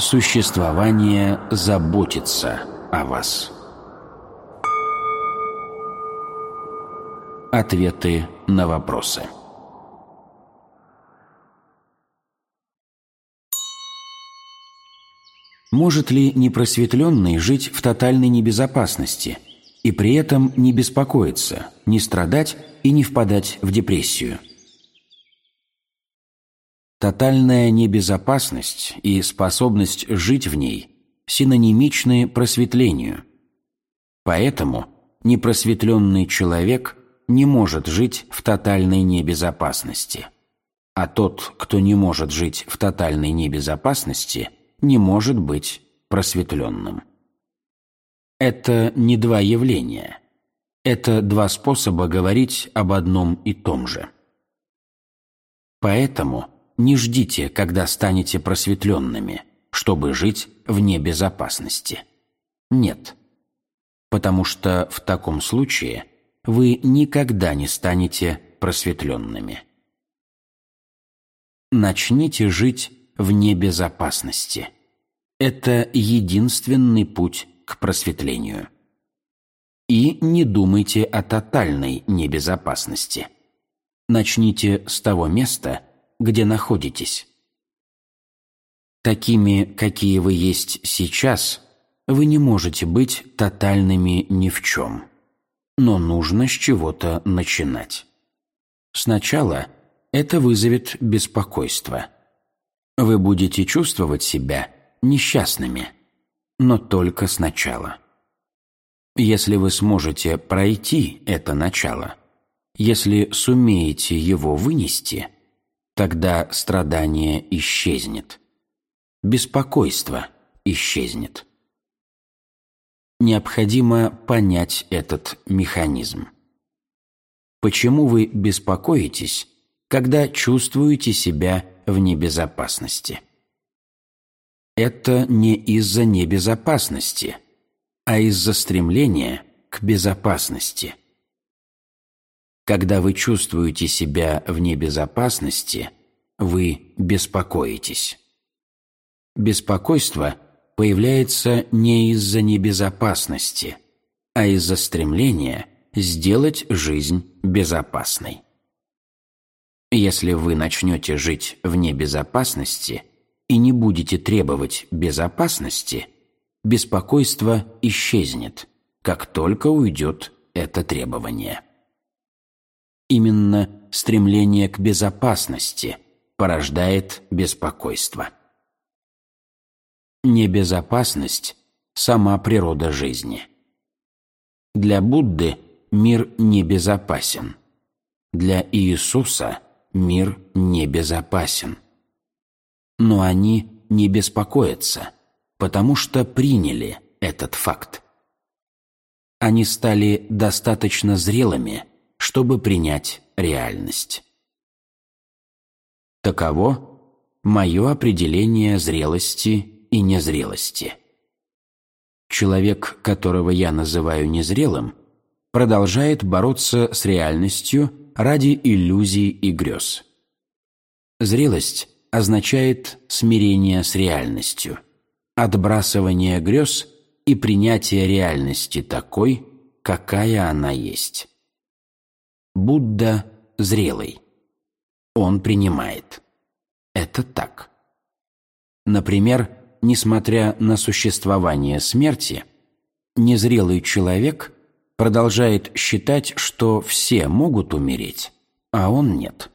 Существование заботится о вас. Ответы на вопросы. Может ли непросветленный жить в тотальной небезопасности и при этом не беспокоиться, не страдать и не впадать в депрессию? Тотальная небезопасность и способность жить в ней синонимичны просветлению. Поэтому непросветленный человек не может жить в тотальной небезопасности. А тот, кто не может жить в тотальной небезопасности, не может быть просветленным. Это не два явления. Это два способа говорить об одном и том же. Поэтому – не ждите, когда станете просветленными, чтобы жить вне безопасности. Нет. Потому что в таком случае вы никогда не станете просветленными. Начните жить вне безопасности. Это единственный путь к просветлению. И не думайте о тотальной небезопасности. Начните с того места, где находитесь. Такими, какие вы есть сейчас, вы не можете быть тотальными ни в чем. Но нужно с чего-то начинать. Сначала это вызовет беспокойство. Вы будете чувствовать себя несчастными, но только сначала. Если вы сможете пройти это начало, если сумеете его вынести – Тогда страдание исчезнет. Беспокойство исчезнет. Необходимо понять этот механизм. Почему вы беспокоитесь, когда чувствуете себя в небезопасности? Это не из-за небезопасности, а из-за стремления к безопасности. Когда вы чувствуете себя в небезопасности, вы беспокоитесь. Беспокойство появляется не из-за небезопасности, а из-за стремления сделать жизнь безопасной. Если вы начнете жить в небезопасности и не будете требовать безопасности, беспокойство исчезнет, как только уйдет это требование. Именно стремление к безопасности порождает беспокойство. Небезопасность – сама природа жизни. Для Будды мир небезопасен. Для Иисуса мир небезопасен. Но они не беспокоятся, потому что приняли этот факт. Они стали достаточно зрелыми – чтобы принять реальность. Таково мое определение зрелости и незрелости. Человек, которого я называю незрелым, продолжает бороться с реальностью ради иллюзий и грез. Зрелость означает смирение с реальностью, отбрасывание грез и принятие реальности такой, какая она есть. Будда зрелый. Он принимает. Это так. Например, несмотря на существование смерти, незрелый человек продолжает считать, что все могут умереть, а он нет.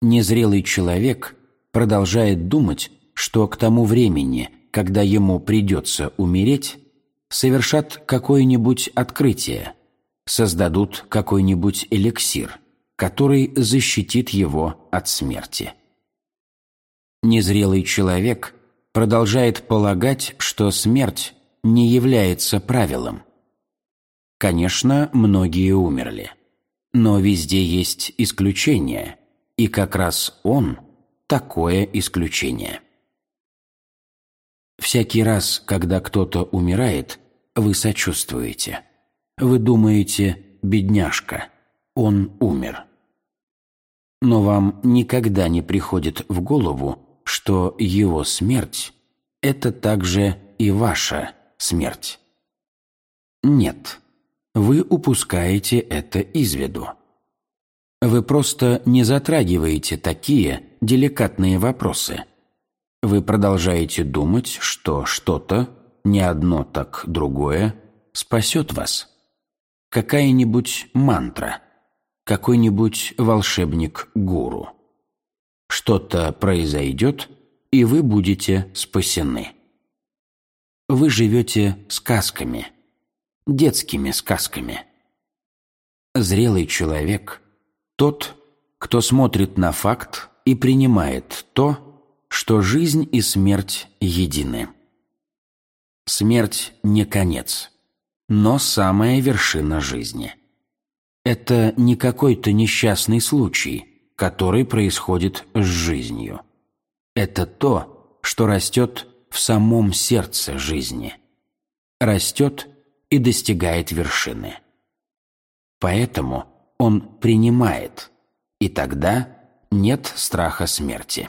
Незрелый человек продолжает думать, что к тому времени, когда ему придется умереть, совершат какое-нибудь открытие – создадут какой-нибудь эликсир, который защитит его от смерти. Незрелый человек продолжает полагать, что смерть не является правилом. Конечно, многие умерли, но везде есть исключения, и как раз он – такое исключение. Всякий раз, когда кто-то умирает, вы сочувствуете – вы думаете, бедняжка, он умер. Но вам никогда не приходит в голову, что его смерть это также и ваша смерть. Нет, вы упускаете это из виду. Вы просто не затрагиваете такие деликатные вопросы. Вы продолжаете думать, что что-то, не одно, так другое, спасет вас. Какая-нибудь мантра, какой-нибудь волшебник-гуру. Что-то произойдет, и вы будете спасены. Вы живете сказками, детскими сказками. Зрелый человек – тот, кто смотрит на факт и принимает то, что жизнь и смерть едины. Смерть не конец, но самая вершина жизни. Это не какой-то несчастный случай, который происходит с жизнью. Это то, что растет в самом сердце жизни. Растет и достигает вершины. Поэтому он принимает, и тогда нет страха смерти.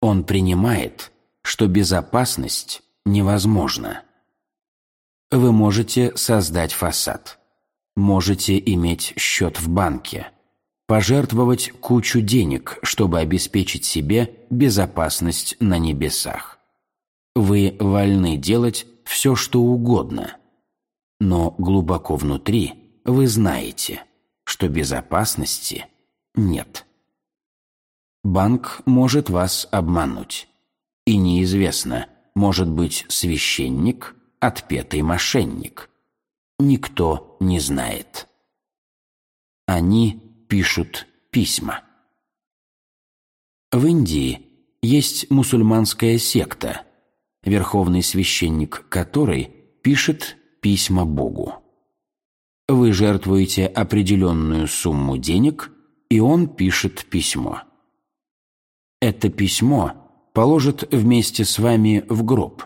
Он принимает, что безопасность невозможна. Вы можете создать фасад, можете иметь счет в банке, пожертвовать кучу денег, чтобы обеспечить себе безопасность на небесах. Вы вольны делать все, что угодно, но глубоко внутри вы знаете, что безопасности нет. Банк может вас обмануть, и неизвестно, может быть священник, отпетый мошенник. Никто не знает. Они пишут письма. В Индии есть мусульманская секта, верховный священник которой пишет письма Богу. Вы жертвуете определенную сумму денег, и он пишет письмо. Это письмо положит вместе с вами в гроб,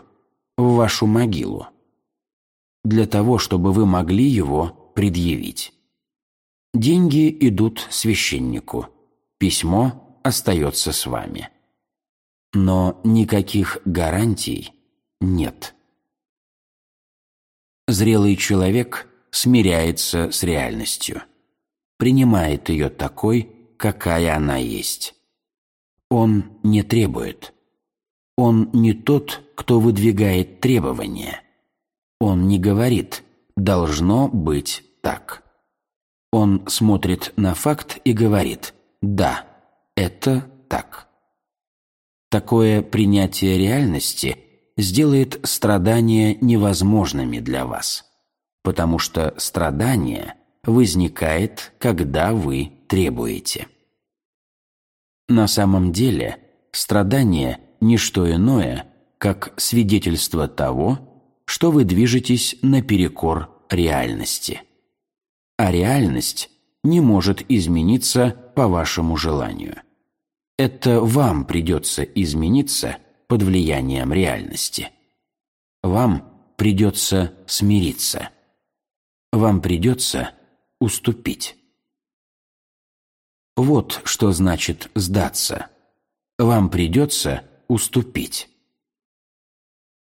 в вашу могилу, для того, чтобы вы могли его предъявить. Деньги идут священнику, письмо остается с вами. Но никаких гарантий нет. Зрелый человек смиряется с реальностью, принимает ее такой, какая она есть. Он не требует. Он не тот, кто выдвигает требования. Он не говорит «должно быть так». Он смотрит на факт и говорит «да, это так». Такое принятие реальности сделает страдания невозможными для вас, потому что страдание возникает, когда вы требуете. На самом деле страдание – не что иное, как свидетельство того, что вы движетесь наперекор реальности. А реальность не может измениться по вашему желанию – это вам придется измениться под влиянием реальности. Вам придется смириться. Вам придется уступить. Вот что значит сдаться. Вам придется уступить.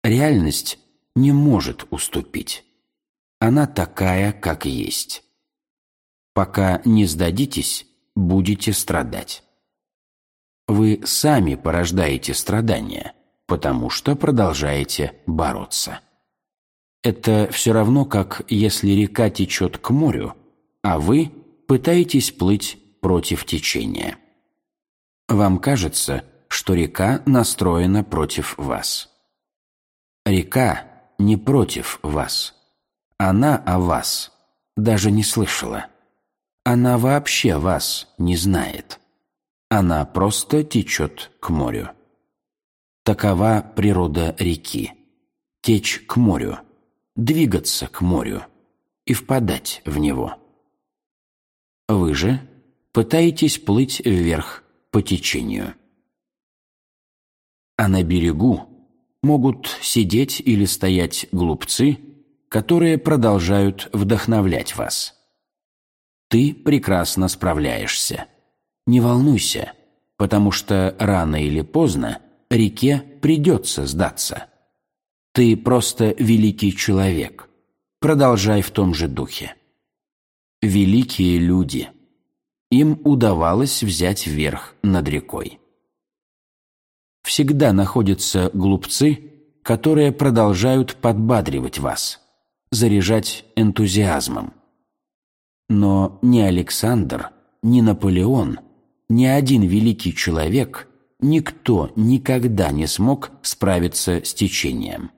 Реальность не может уступить. Она такая, как есть. Пока не сдадитесь, будете страдать вы сами порождаете страдания, потому что продолжаете бороться. Это все равно, как если река течет к морю, а вы пытаетесь плыть против течения. Вам кажется, что река настроена против вас. Река не против вас. Она о вас даже не слышала. Она вообще вас не знает. Она просто течет к морю. Такова природа реки. Течь к морю, двигаться к морю и впадать в него. Вы же пытаетесь плыть вверх по течению. А на берегу могут сидеть или стоять глупцы, которые продолжают вдохновлять вас. Ты прекрасно справляешься. Не волнуйся, потому что рано или поздно реке придется сдаться. Ты просто великий человек. Продолжай в том же духе. Великие люди. Им удавалось взять верх над рекой. Всегда находятся глупцы, которые продолжают подбадривать вас, заряжать энтузиазмом. Но ни Александр, ни Наполеон, ни один великий человек, никто никогда не смог справиться с течением.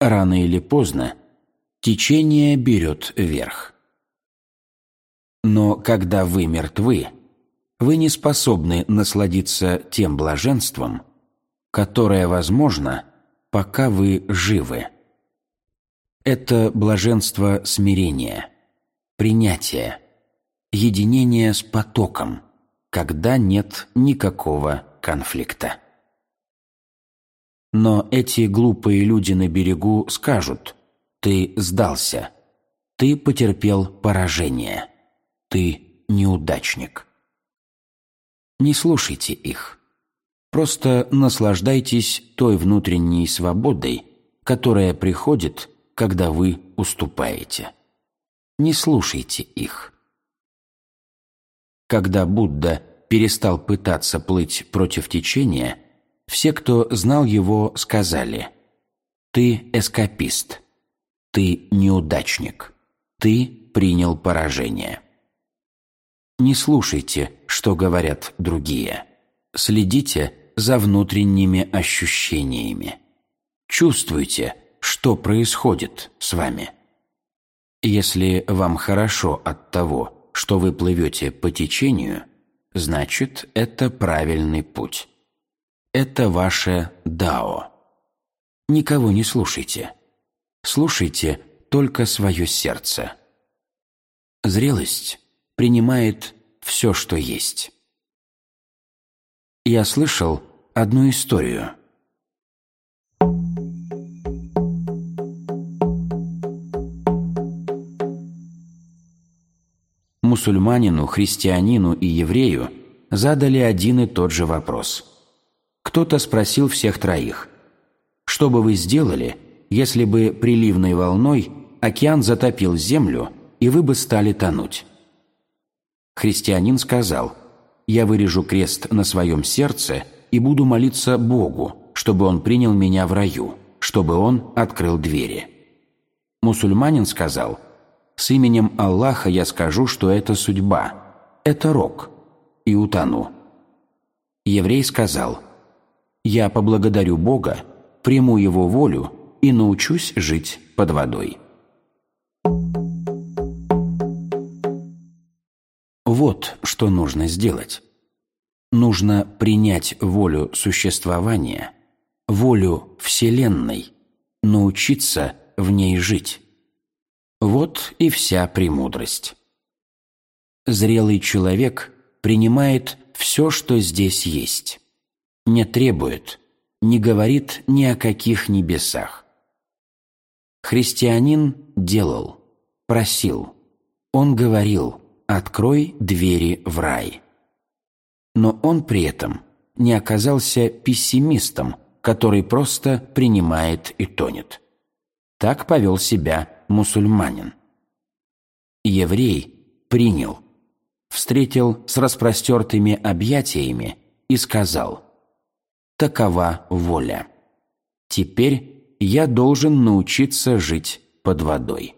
Рано или поздно течение берет верх. Но когда вы мертвы, вы не способны насладиться тем блаженством, которое возможно, пока вы живы. Это блаженство смирения, принятия, единения с потоком, когда нет никакого конфликта. Но эти глупые люди на берегу скажут «ты сдался», «ты потерпел поражение», «ты неудачник». Не слушайте их. Просто наслаждайтесь той внутренней свободой, которая приходит, когда вы уступаете. Не слушайте их. Когда Будда перестал пытаться плыть против течения, все, кто знал его, сказали «Ты эскапист, ты неудачник, ты принял поражение». Не слушайте, что говорят другие. Следите за внутренними ощущениями. Чувствуйте, что происходит с вами. Если вам хорошо от того, что вы плывете по течению, значит, это правильный путь. Это ваше дао. Никого не слушайте. Слушайте только свое сердце. Зрелость принимает все, что есть. Я слышал одну историю. Мусульманину, христианину и еврею задали один и тот же вопрос. Кто-то спросил всех троих, «Что бы вы сделали, если бы приливной волной океан затопил землю, и вы бы стали тонуть?» Христианин сказал, «Я вырежу крест на своем сердце и буду молиться Богу, чтобы Он принял меня в раю, чтобы Он открыл двери». Мусульманин сказал, «С именем Аллаха я скажу, что это судьба, это рок, и утону». Еврей сказал, «Я поблагодарю Бога, приму Его волю и научусь жить под водой». Что нужно сделать. Нужно принять волю существования, волю Вселенной, научиться в ней жить. Вот и вся премудрость. Зрелый человек принимает все, что здесь есть, не требует, не говорит ни о каких небесах. Христианин делал, просил, он говорил – «Открой двери в рай». Но он при этом не оказался пессимистом, который просто принимает и тонет. Так повел себя мусульманин. Еврей принял, встретил с распростертыми объятиями и сказал «Такова воля. Теперь я должен научиться жить под водой.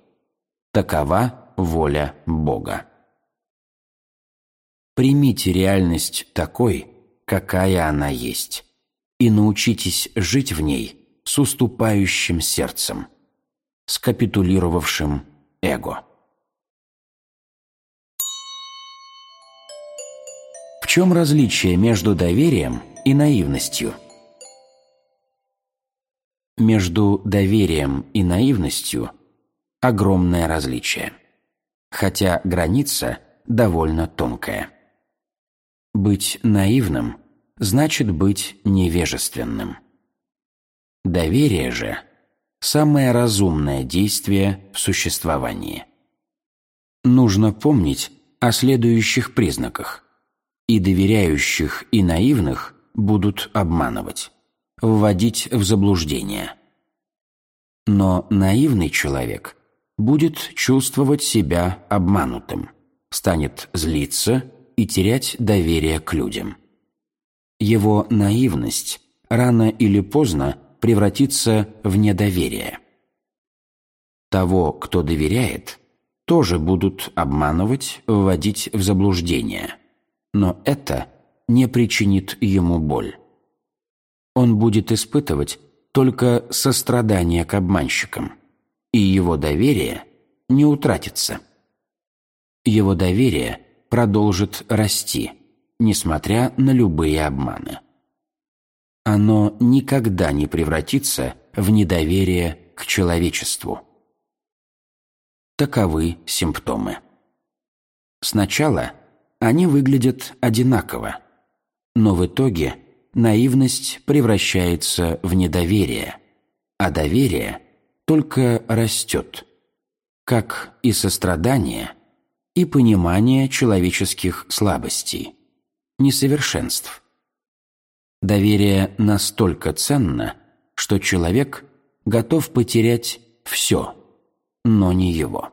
Такова воля Бога». Примите реальность такой, какая она есть, и научитесь жить в ней с уступающим сердцем, с капитулировавшим эго. В чем различие между доверием и наивностью? Между доверием и наивностью огромное различие, хотя граница довольно тонкая. Быть наивным значит быть невежественным. Доверие же – самое разумное действие в существовании. Нужно помнить о следующих признаках. И доверяющих, и наивных будут обманывать. вводить в заблуждение. Но наивный человек будет чувствовать себя обманутым, станет злиться и терять доверие к людям. Его наивность рано или поздно превратится в недоверие. Того, кто доверяет, тоже будут обманывать, вводить в заблуждение, но это не причинит ему боль. Он будет испытывать только сострадание к обманщикам, и его доверие не утратится. Его доверие продолжит расти, несмотря на любые обманы. Оно никогда не превратится в недоверие к человечеству. Таковы симптомы. Сначала они выглядят одинаково, но в итоге наивность превращается в недоверие, а доверие только растет, как и сострадание, и понимание человеческих слабостей, несовершенств. Доверие настолько ценно, что человек готов потерять все – но не его.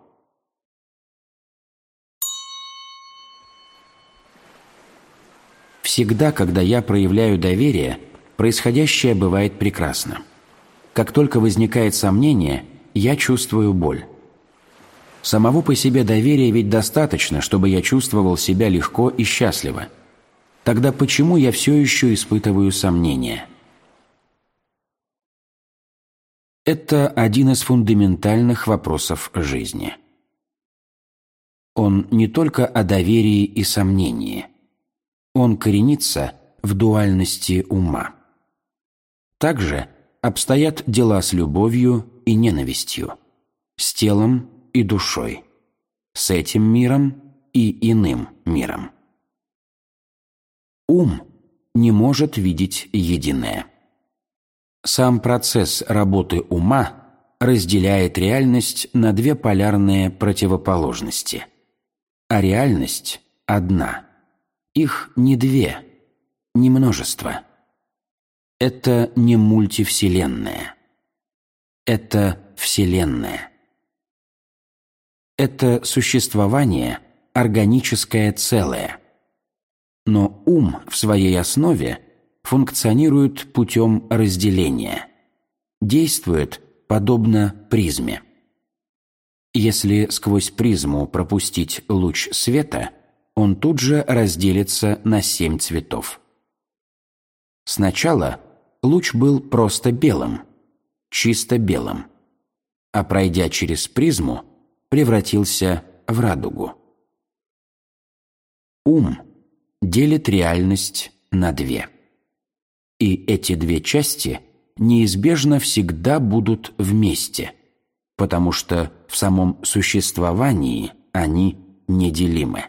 Всегда, когда я проявляю доверие, происходящее бывает прекрасно. Как только возникает сомнение, я чувствую боль. Самого по себе доверия ведь достаточно, чтобы я чувствовал себя легко и счастливо. Тогда почему я все еще испытываю сомнения? Это один из фундаментальных вопросов жизни. Он не только о доверии и сомнении. Он коренится в дуальности ума. Также обстоят дела с любовью и ненавистью, с телом и душой, с этим миром и иным миром. Ум не может видеть единое. Сам процесс работы ума разделяет реальность на две полярные противоположности. А реальность одна. Их не две, не множество. Это не мультивселенная. Это Вселенная. Это существование – органическое целое. Но ум в своей основе – функционирует путем разделения, действует подобно призме. Если сквозь призму пропустить луч света, он тут же разделится на семь цветов. Сначала луч был просто белым, чисто белым, а пройдя через призму, превратился в радугу. Ум делит реальность на две. И эти две части неизбежно всегда будут вместе, потому что в самом существовании они неделимы.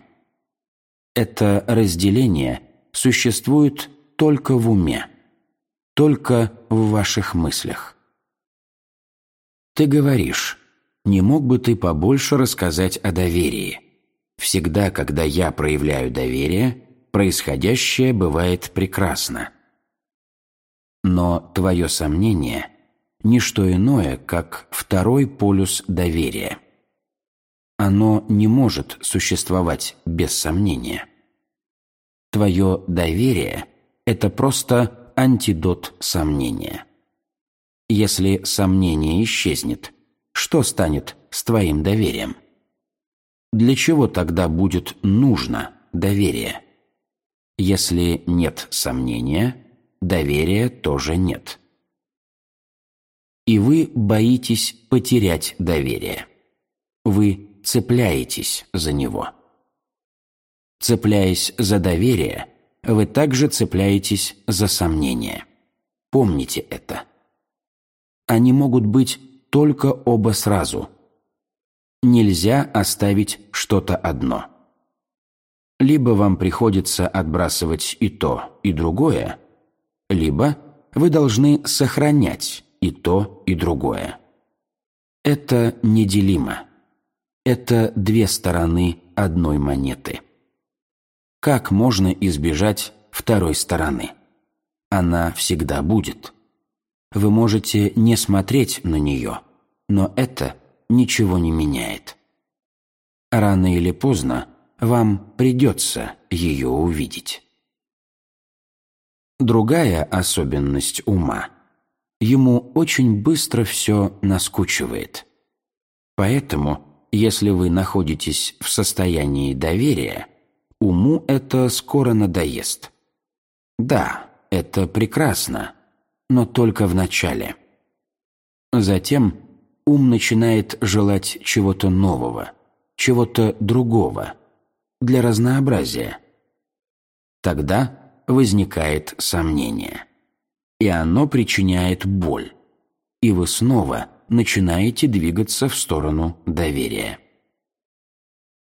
Это разделение существует только в уме, только в ваших мыслях. Ты говоришь, не мог бы ты побольше рассказать о доверии? Всегда, когда я проявляю доверие, происходящее бывает прекрасно. Но твое сомнение – не что иное, как второй полюс доверия. Оно не может существовать без сомнения. Твое доверие – это просто антидот сомнения. Если сомнение исчезнет, что станет с твоим доверием? Для чего тогда будет нужно доверие? Если нет сомнения – доверия тоже нет. И вы боитесь потерять доверие. Вы цепляетесь за него. Цепляясь за доверие, вы также цепляетесь за сомнение. Помните это. Они могут быть только оба сразу. Нельзя оставить что-то одно. Либо вам приходится отбрасывать и то, и другое, либо вы должны сохранять и то, и другое. Это неделимо. Это две стороны одной монеты. Как можно избежать второй стороны? Она всегда будет. Вы можете не смотреть на нее, но это ничего не меняет. Рано или поздно вам придется ее увидеть. Другая особенность ума – ему очень быстро все наскучивает. Поэтому, если вы находитесь в состоянии доверия, уму это скоро надоест. Да, это прекрасно, но только в начале. Затем ум начинает желать чего-то нового, чего-то другого, для разнообразия. Тогда возникает сомнение. И оно причиняет боль. И вы снова начинаете двигаться в сторону доверия.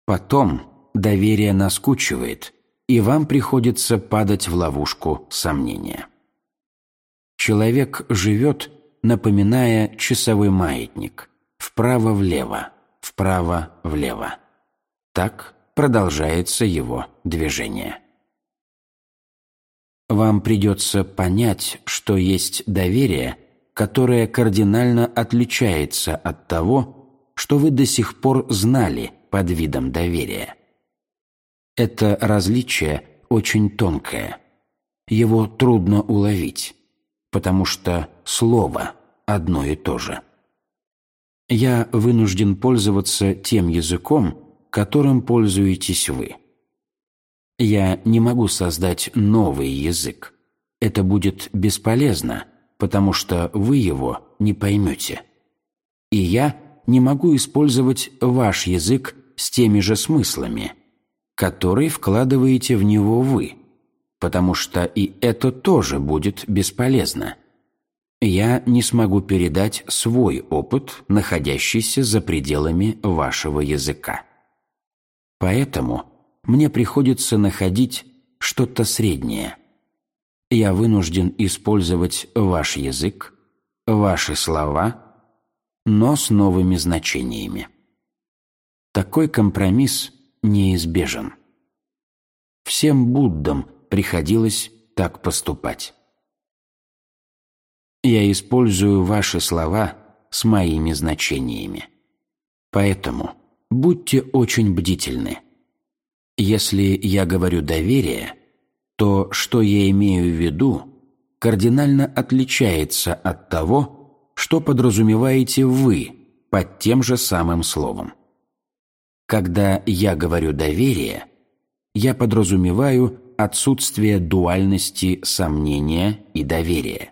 Потом доверие наскучивает, и вам приходится падать в ловушку сомнения. Человек живет, напоминая часовой маятник, вправо-влево, вправо-влево. Так продолжается его движение. Вам придется понять, что есть доверие, которое кардинально отличается от того, что вы до сих пор знали под видом доверия. Это различие очень тонкое. Его трудно уловить, потому что слово одно и то же. Я вынужден пользоваться тем языком, которым пользуетесь вы. Я не могу создать новый язык. Это будет бесполезно, потому что вы его не поймете. И я не могу использовать ваш язык с теми же смыслами, которые вкладываете в него вы, потому что и это тоже будет бесполезно. Я не смогу передать свой опыт, находящийся за пределами вашего языка. Поэтому мне приходится находить что-то среднее. Я вынужден использовать ваш язык, ваши слова, но с новыми значениями. Такой компромисс неизбежен. Всем Буддам приходилось так поступать. Я использую ваши слова с моими значениями. Поэтому будьте очень бдительны. Если я говорю «доверие», то что я имею в виду, кардинально отличается от того, что подразумеваете вы под тем же самым словом. Когда я говорю «доверие», я подразумеваю отсутствие дуальности сомнения и доверия.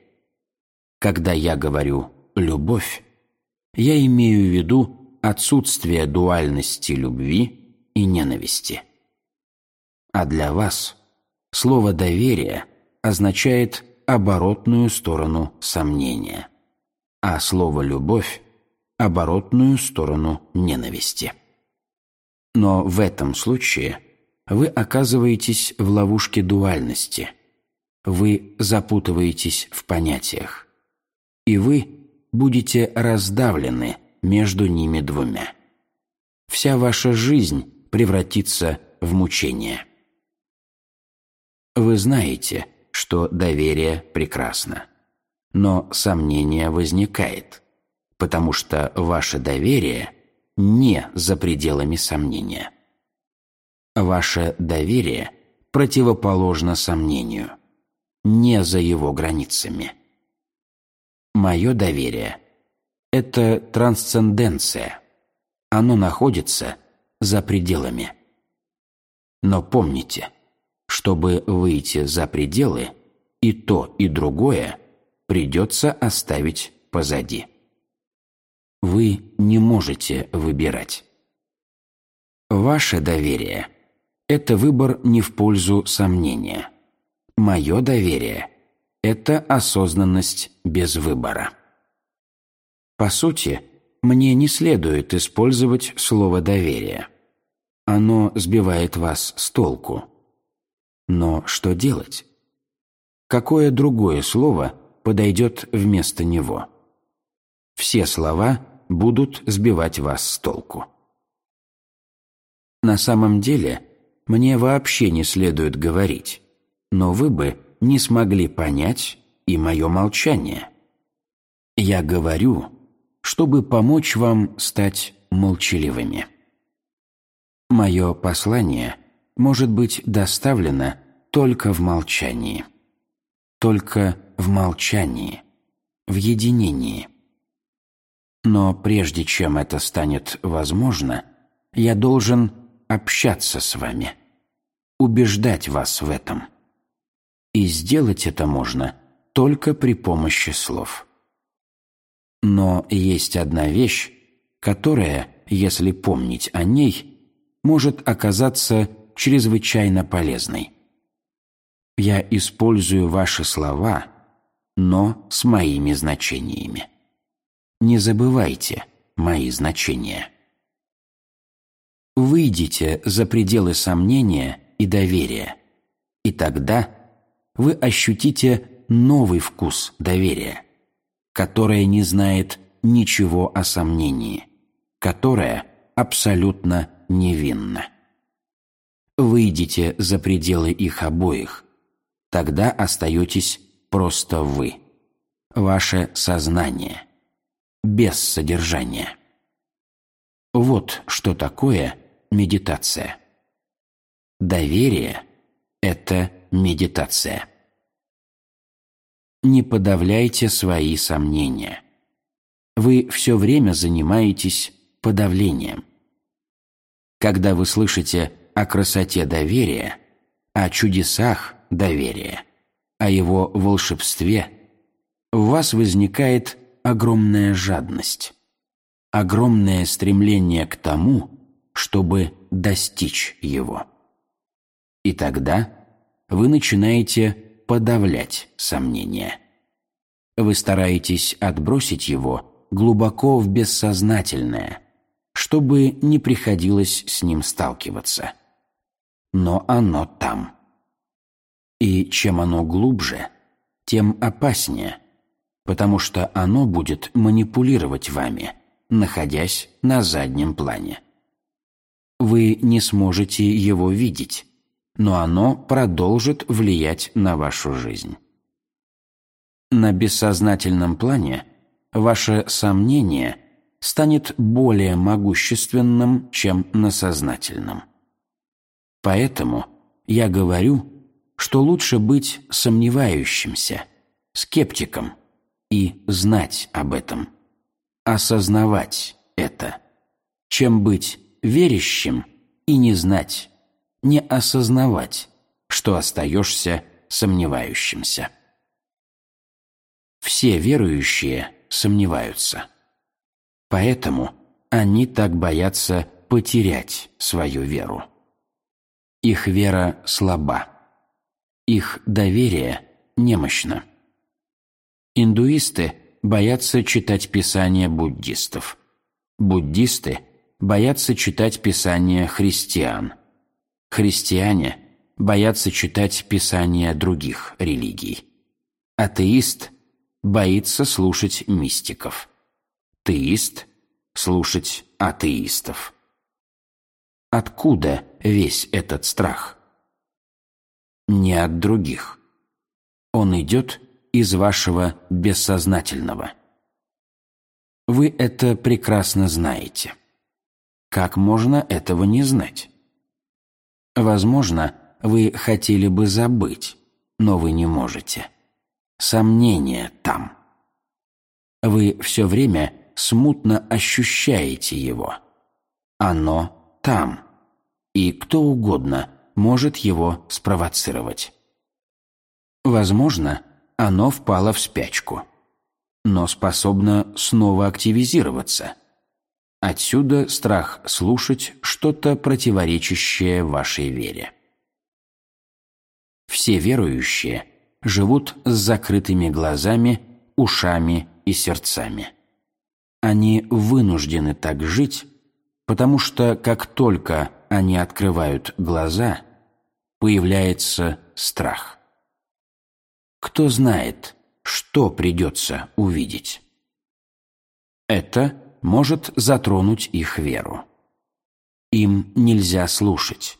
Когда я говорю «любовь», я имею в виду отсутствие дуальности любви и ненависти. А для вас слово «доверие» означает оборотную сторону сомнения, а слово «любовь» – оборотную сторону ненависти. Но в этом случае вы оказываетесь в ловушке дуальности, вы запутываетесь в понятиях, и вы будете раздавлены между ними двумя. Вся ваша жизнь превратится в мучение. Вы знаете, что доверие прекрасно. Но сомнение возникает, потому что ваше доверие не за пределами сомнения. Ваше доверие противоположно сомнению, не за его границами. Мое доверие – это трансценденция. Оно находится за пределами. Но помните – чтобы выйти за пределы, и то, и другое придется оставить позади. Вы не можете выбирать. Ваше доверие – это выбор не в пользу сомнения. Мое доверие – это осознанность без выбора. По сути, мне не следует использовать слово «доверие». Оно сбивает вас с толку. Но что делать? Какое другое слово подойдет вместо него? Все слова будут сбивать вас с толку. На самом деле, мне вообще не следует говорить, но вы бы не смогли понять и мое молчание. Я говорю, чтобы помочь вам стать молчаливыми. Мое послание может быть доставлено только в молчании. Только в молчании, в единении. Но прежде чем это станет возможно, я должен общаться с вами, убеждать вас в этом. И сделать это можно только при помощи слов. Но есть одна вещь, которая, если помнить о ней, может оказаться чрезвычайно полезной. Я использую ваши слова, но с моими значениями. Не забывайте мои значения. Выйдите за пределы сомнения и доверия, и тогда вы ощутите новый вкус доверия, которое не знает ничего о сомнении, которое абсолютно невинно. Выйдите за пределы их обоих, тогда остаетесь просто вы, ваше сознание, без содержания. Вот что такое медитация. Доверие – это медитация. Не подавляйте свои сомнения. Вы все время занимаетесь подавлением. Когда вы слышите о красоте доверия, о чудесах доверия, о его волшебстве, в вас возникает огромная жадность, огромное стремление к тому, чтобы достичь его. И тогда вы начинаете подавлять сомнения. Вы стараетесь отбросить его глубоко в бессознательное, чтобы не приходилось с ним сталкиваться. Но оно там. И чем оно глубже, тем опаснее, потому что оно будет манипулировать вами, находясь на заднем плане. Вы не сможете его видеть, но оно продолжит влиять на вашу жизнь. На бессознательном плане ваше сомнение станет более могущественным, чем на сознательном. Поэтому я говорю, что лучше быть сомневающимся, скептиком и знать об этом, осознавать это, чем быть верящим и не знать, не осознавать, что остаешься сомневающимся. Все верующие сомневаются. Поэтому они так боятся потерять свою веру. Их вера слаба. Их доверие немощно. Индуисты боятся читать писания буддистов. Буддисты боятся читать писания христиан. Христиане боятся читать писания других религий. Атеист боится слушать мистиков. Теист – слушать атеистов. Откуда весь этот страх? Не от других. Он идет из вашего бессознательного. Вы это прекрасно знаете. Как можно этого не знать? Возможно, вы хотели бы забыть, но вы не можете. Сомнение там. Вы все время смутно ощущаете его. Оно там. И кто угодно может его спровоцировать. Возможно, оно впало в спячку, но способно снова активизироваться. Отсюда страх слушать что-то противоречащее вашей вере. Все верующие живут с закрытыми глазами, ушами и сердцами. Они вынуждены так жить, потому что как только они открывают глаза, появляется страх. Кто знает, что придется увидеть? Это может затронуть их веру. Им нельзя слушать.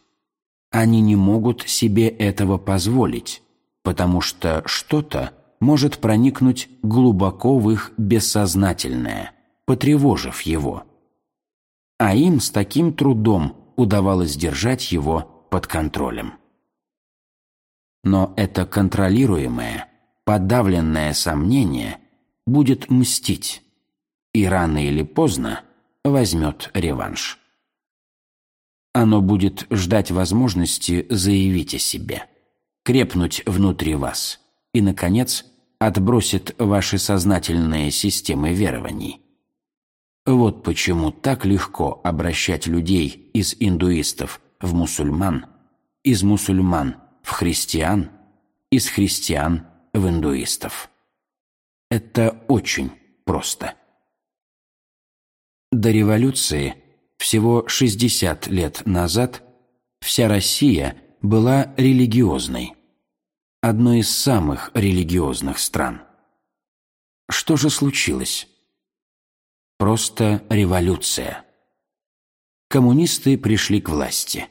Они не могут себе этого позволить, потому что что-то может проникнуть глубоко в их бессознательное, потревожив его. А им с таким трудом удавалось держать его под контролем. Но это контролируемое, подавленное сомнение будет мстить и рано или поздно возьмет реванш. Оно будет ждать возможности заявить о себе, крепнуть внутри вас и, наконец, отбросит ваши сознательные системы верований. Вот почему так легко обращать людей из индуистов в мусульман, из мусульман в христиан, из христиан в индуистов. Это очень просто. До революции, всего 60 лет назад, вся Россия была религиозной, одной из самых религиозных стран. Что же случилось? Просто революция. Коммунисты пришли к власти,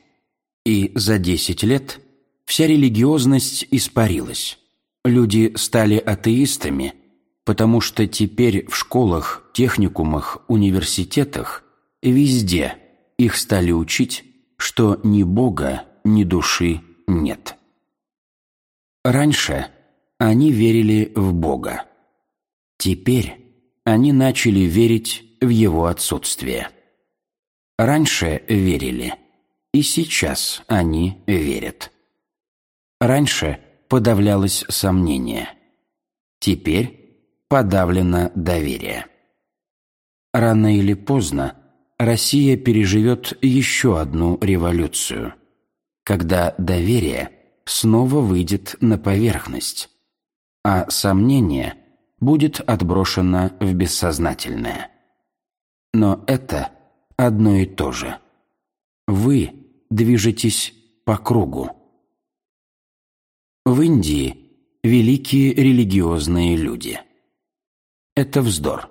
и за 10 лет вся религиозность испарилась. Люди стали атеистами, потому что теперь в школах, техникумах, университетах, везде их стали учить, что ни Бога, ни души нет. Раньше они верили в Бога. Теперь они начали верить в Его отсутствие. Раньше верили, и сейчас они верят. Раньше подавлялось сомнение. Теперь подавлено доверие. Рано или поздно Россия переживет еще одну революцию, когда доверие снова выйдет на поверхность, а сомнение будет отброшено в бессознательное. Но это одно и то же. Вы движетесь по кругу. В Индии великие религиозные люди. Это вздор.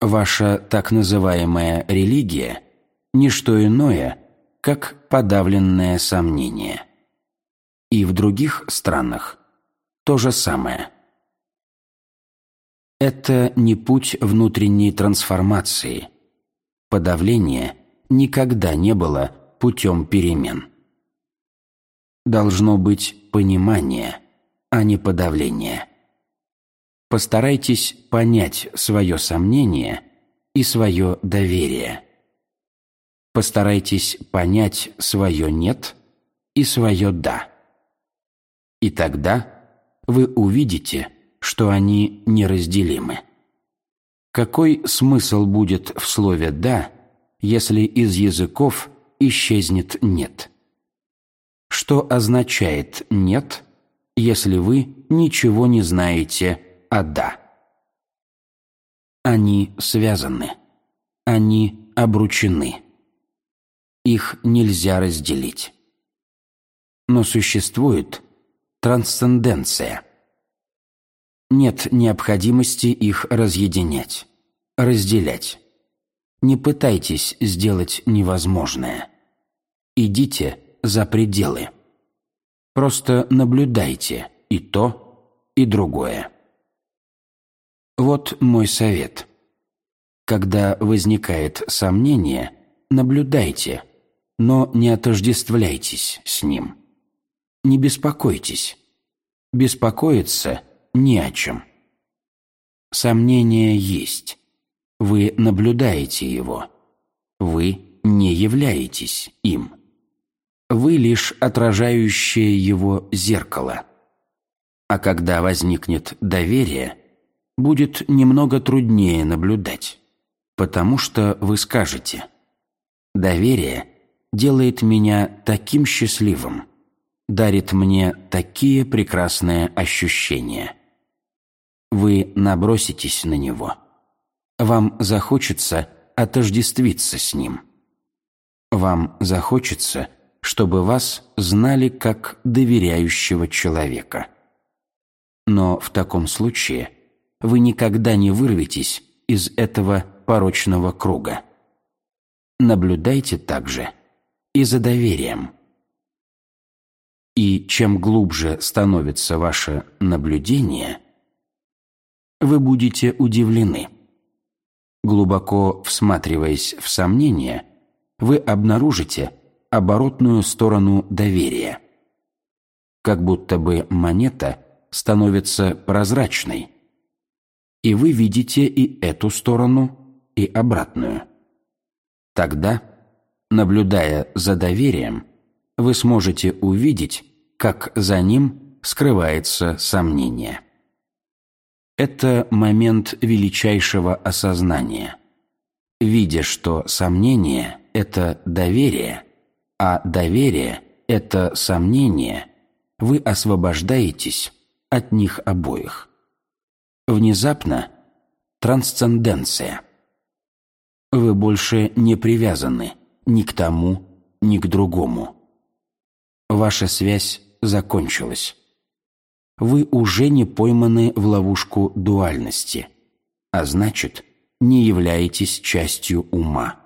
Ваша так называемая религия – не что иное, как подавленное сомнение. И в других странах то же самое. Это не путь внутренней трансформации. Подавление никогда не было путем перемен должно быть понимание, а не подавление. Постарайтесь понять свое сомнение и свое доверие. Постарайтесь понять свое «нет» и свое «да». И тогда вы увидите, что они неразделимы. Какой смысл будет в слове «да», если из языков исчезнет «нет»? что означает «нет», если вы ничего не знаете о «да». Они связаны. Они обручены. Их нельзя разделить. Но существует трансценденция. Нет необходимости их разъединять, разделять. Не пытайтесь сделать невозможное. Идите за пределы. Просто наблюдайте и то, и другое. Вот мой совет. Когда возникает сомнение, наблюдайте, но не отождествляйтесь с ним. Не беспокойтесь. Беспокоиться не о чем. Сомнение есть. Вы наблюдаете его. Вы не являетесь им вы лишь отражающее его зеркало. А когда возникнет доверие, будет немного труднее наблюдать, потому что вы скажете «Доверие делает меня таким счастливым, дарит мне такие прекрасные ощущения». Вы наброситесь на него. Вам захочется отождествиться с ним. Вам захочется – чтобы вас знали как доверяющего человека. Но в таком случае вы никогда не вырветесь из этого порочного круга. Наблюдайте также и за доверием. И чем глубже становится ваше наблюдение, вы будете удивлены. Глубоко всматриваясь в сомнения, вы обнаружите оборотную сторону доверия. Как будто бы монета становится прозрачной, и вы видите и эту сторону, и обратную. Тогда, наблюдая за доверием, вы сможете увидеть, как за ним скрывается сомнение. Это момент величайшего осознания. Видя, что сомнение – это доверие, а доверие – это сомнение, вы освобождаетесь от них обоих. Внезапно – трансценденция. Вы больше не привязаны ни к тому, ни к другому. Ваша связь закончилась вы уже не пойманы в ловушку дуальности, а значит, не являетесь частью ума.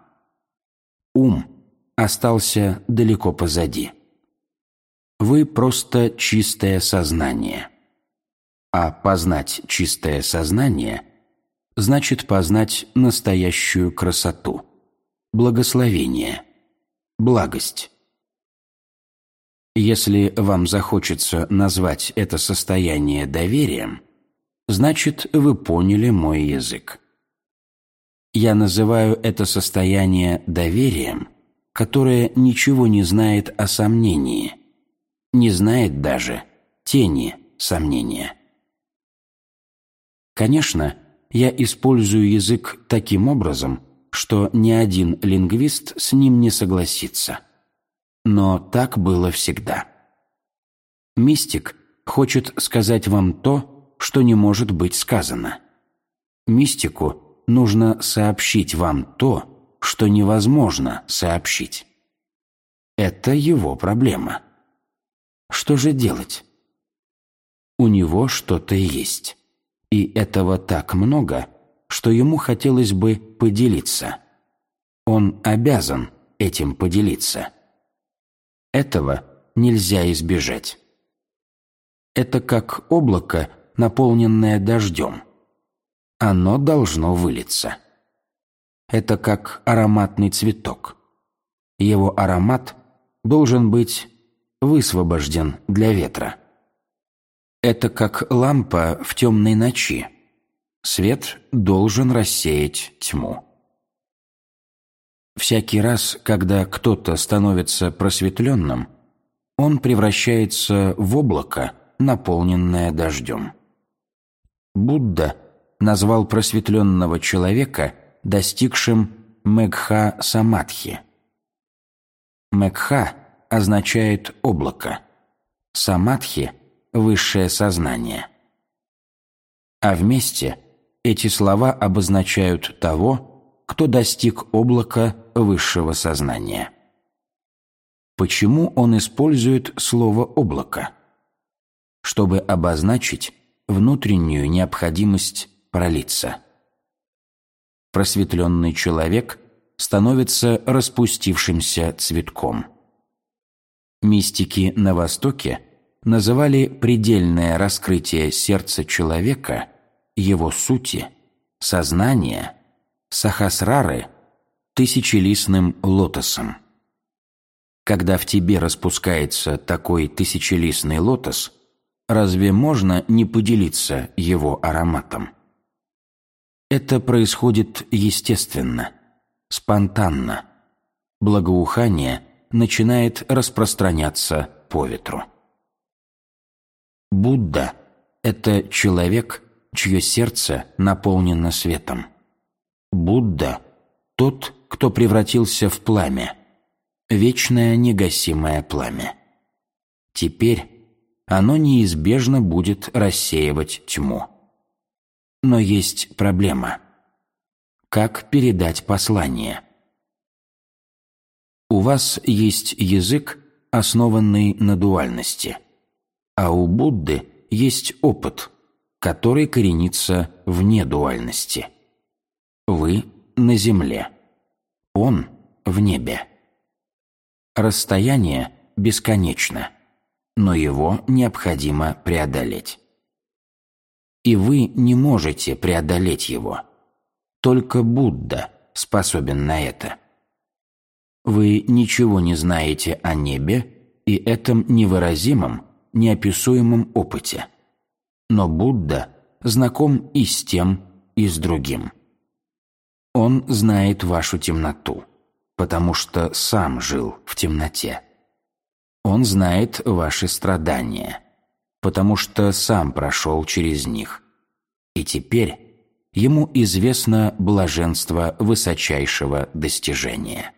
Ум остался далеко позади. Вы просто чистое сознание. А познать чистое сознание значит познать настоящую красоту, благословение, благость. Если вам захочется назвать это состояние доверием, значит, вы поняли мой язык. Я называю это состояние доверием, которое ничего не знает о сомнении, не знает даже тени сомнения. Конечно, я использую язык таким образом, что ни один лингвист с ним не согласится – но так было всегда. Мистик хочет сказать вам то, что не может быть сказано. Мистику нужно сообщить вам то, что невозможно сообщить. Это его проблема. Что же делать? У него что-то есть. И этого так много, что ему хотелось бы поделиться. Он обязан этим поделиться. Этого нельзя избежать. Это как облако, наполненное дождем. Оно должно вылиться. Это как ароматный цветок. Его аромат должен быть высвобожден для ветра. Это как лампа в темной ночи. Свет должен рассеять тьму. Всякий раз, когда кто-то становится просветленным, он превращается в облако, наполненное дождем. Будда назвал просветленного человека, достигшим Мегха Самадхи. Мегха означает облако, Самадхи – высшее сознание. А вместе эти слова обозначают того, кто достиг облака высшего сознания. Почему он использует слово «облако»? Чтобы обозначить внутреннюю необходимость пролиться. Просветленный человек становится распустившимся цветком. Мистики на Востоке называли предельное раскрытие сердца человека, его сути, сознания – Сахасрары – тысячелистным лотосом. Когда в тебе распускается такой тысячелистный лотос, разве можно не поделиться его ароматом? Это происходит естественно, спонтанно. Благоухание начинает распространяться по ветру. Будда – это человек, чье сердце наполнено светом. Будда – тот, кто превратился в пламя, вечное негасимое пламя. Теперь оно неизбежно будет рассеивать тьму. Но есть проблема. Как передать послание? У вас есть язык, основанный на дуальности, а у Будды есть опыт, который коренится в недуальности – вы на земле. Он в небе. Расстояние бесконечно, но его необходимо преодолеть. и вы не можете преодолеть его. Только Будда способен на это. Вы ничего не знаете о небе и этом невыразимом, неописуемом опыте. Но Будда знаком и с тем, и с другим. Он знает вашу темноту, потому что сам жил в темноте. Он знает ваши страдания, потому что сам прошел через них. И теперь ему известно блаженство высочайшего достижения.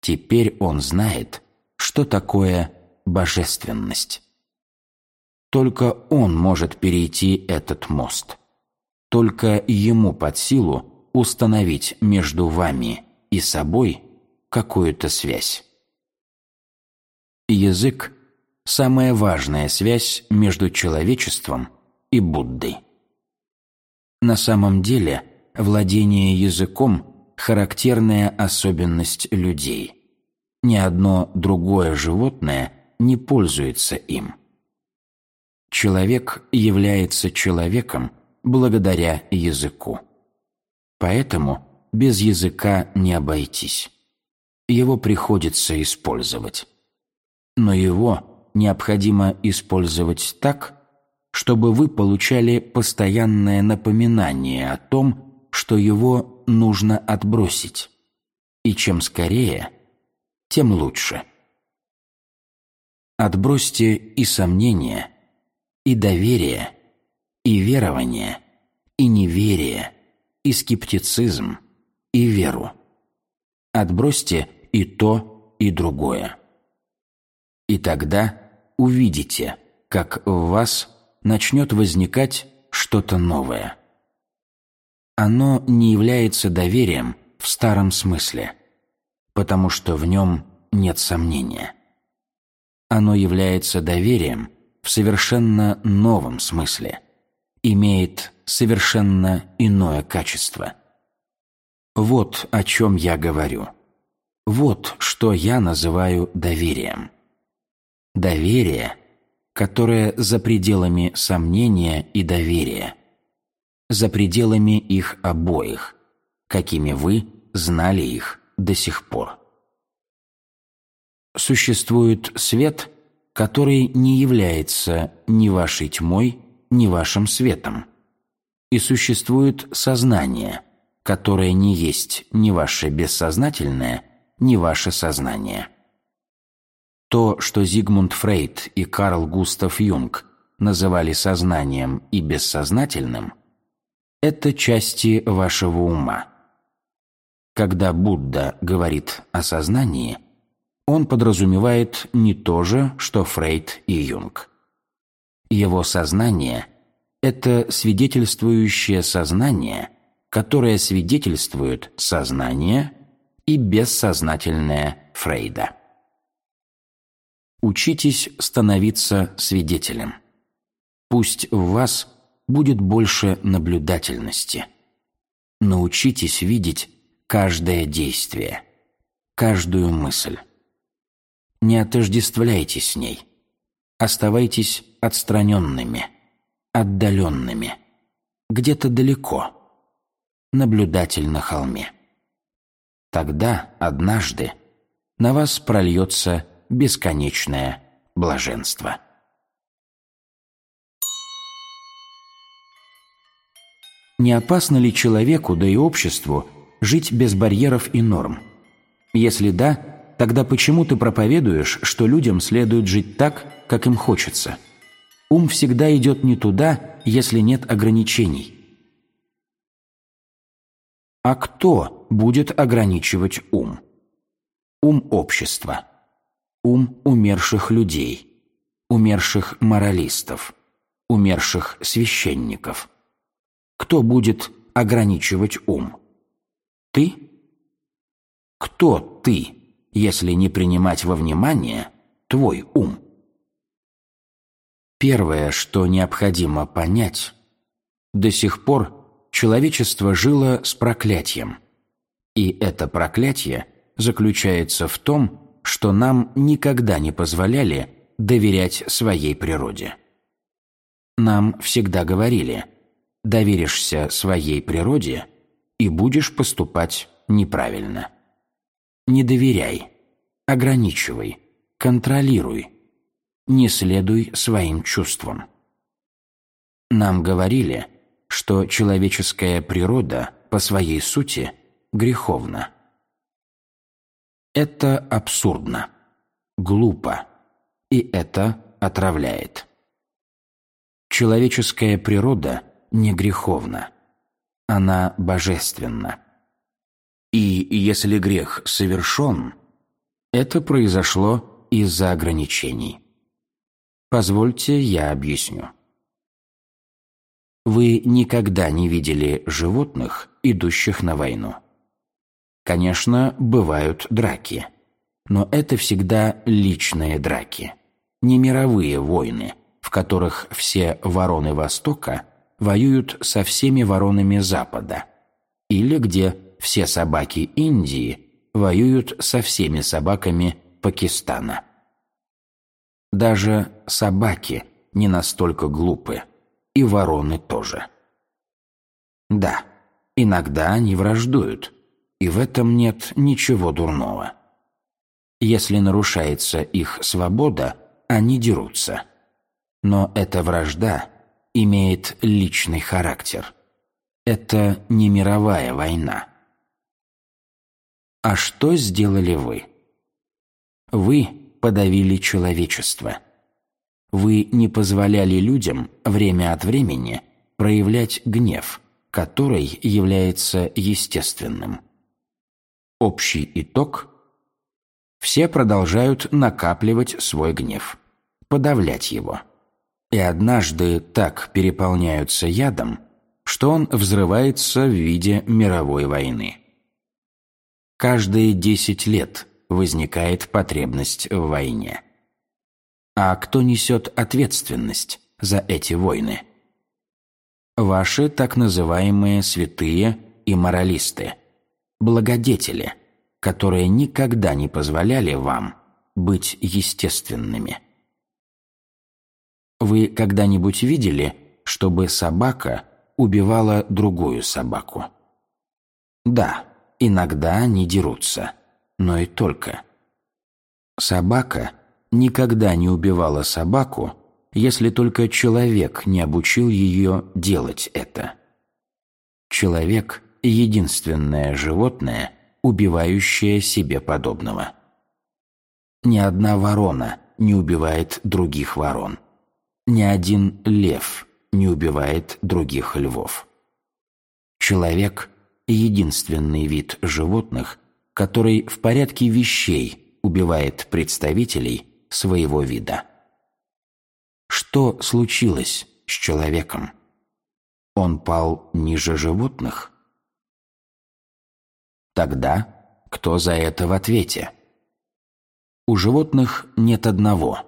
Теперь он знает, что такое божественность. Только он может перейти этот мост. Только ему под силу установить между вами и собой какую-то связь. Язык – самая важная связь между человечеством и Буддой. На самом деле, владение языком – характерная особенность людей. Ни одно другое животное не пользуется им. Человек является человеком благодаря языку. Поэтому без языка не обойтись. Его приходится использовать но его необходимо использовать так, чтобы вы получали постоянное напоминание о том, что его нужно отбросить. И чем скорее, тем лучше. Отбросьте и сомнения, и доверие, и верование, и неверие, и скептицизм, и веру. Отбросьте и то, и другое. И тогда увидите, как в вас начнет возникать что-то новое. Оно не является доверием в старом смысле, потому что в нем нет сомнения. Оно является доверием в совершенно новом смысле, имеет совершенно иное качество. Вот о чем я говорю. Вот что я называю доверием доверие, которое за пределами сомнения и доверия, за пределами их обоих, какими вы знали их до сих пор. Существует свет, который не является ни вашей тьмой, ни вашим светом. И существует сознание, которое не есть ни ваше бессознательное, ни ваше сознание. То, что Зигмунд Фрейд и Карл Густав Юнг называли сознанием и бессознательным, это части вашего ума. Когда Будда говорит о сознании, он подразумевает не то же, что Фрейд и Юнг. Его сознание – это свидетельствующее сознание, которое свидетельствует сознание и бессознательное Фрейда. Учитесь становиться свидетелем. Пусть в вас будет больше наблюдательности. Научитесь видеть каждое действие, каждую мысль. Не отождествляйтесь с ней. Оставайтесь отстраненными, отдаленными, где-то далеко, наблюдатель на холме. Тогда, однажды, на вас прольется бесконечное блаженство. Не опасно ли человеку, да и обществу, жить без барьеров и норм? Если да, тогда почему ты проповедуешь, что людям следует жить так, как им хочется? Ум всегда идет не туда, если нет ограничений. А кто будет ограничивать ум? Ум общества ум умерших людей, умерших моралистов, умерших священников. Кто будет ограничивать ум? Ты? Кто ты, если не принимать во внимание твой ум? Первое, что необходимо понять, до сих пор человечество жило с проклятием. И это проклятие заключается в том, что нам никогда не позволяли доверять своей природе. Нам всегда говорили «доверишься своей природе и будешь поступать неправильно». Не доверяй, ограничивай, контролируй, не следуй своим чувствам. Нам говорили, что человеческая природа по своей сути греховна. Это абсурдно, глупо, и это отравляет. Человеческая природа не греховна, она божественна. И если грех совершен, это произошло из-за ограничений. Позвольте, я объясню. Вы никогда не видели животных, идущих на войну. Конечно, бывают драки, но это всегда личные драки, не мировые войны, в которых все вороны Востока воюют со всеми воронами Запада, или где все собаки Индии воюют со всеми собаками Пакистана. Даже собаки не настолько глупы, и вороны тоже. Да, иногда они враждуют, и в этом нет ничего дурного. Если нарушается их свобода, они дерутся. Но эта вражда имеет личный характер. Это не мировая война. А что сделали вы? Вы подавили человечество. Вы не позволяли людям время от времени проявлять гнев, который является естественным. Общий итог – все продолжают накапливать свой гнев, подавлять его. И однажды так переполняются ядом, что он взрывается в виде мировой войны. Каждые десять лет возникает потребность в войне. А кто несет ответственность за эти войны? Ваши так называемые святые и моралисты, благодетели, которые никогда не позволяли вам быть естественными. Вы когда-нибудь видели, чтобы собака убивала другую собаку? Да, Иногда они дерутся, но и только. Собака никогда не убивала собаку, если только человек не обучил ее делать это. Человек – единственное животное, убивающее себе подобного. Ни одна ворона не убивает других ворон. Ни один лев не убивает других львов. Человек единственный вид животных, который в порядке вещей убивает представителей своего вида. Что случилось с человеком? Он пал ниже животных? Тогда кто за это в ответе? У животных нет одного.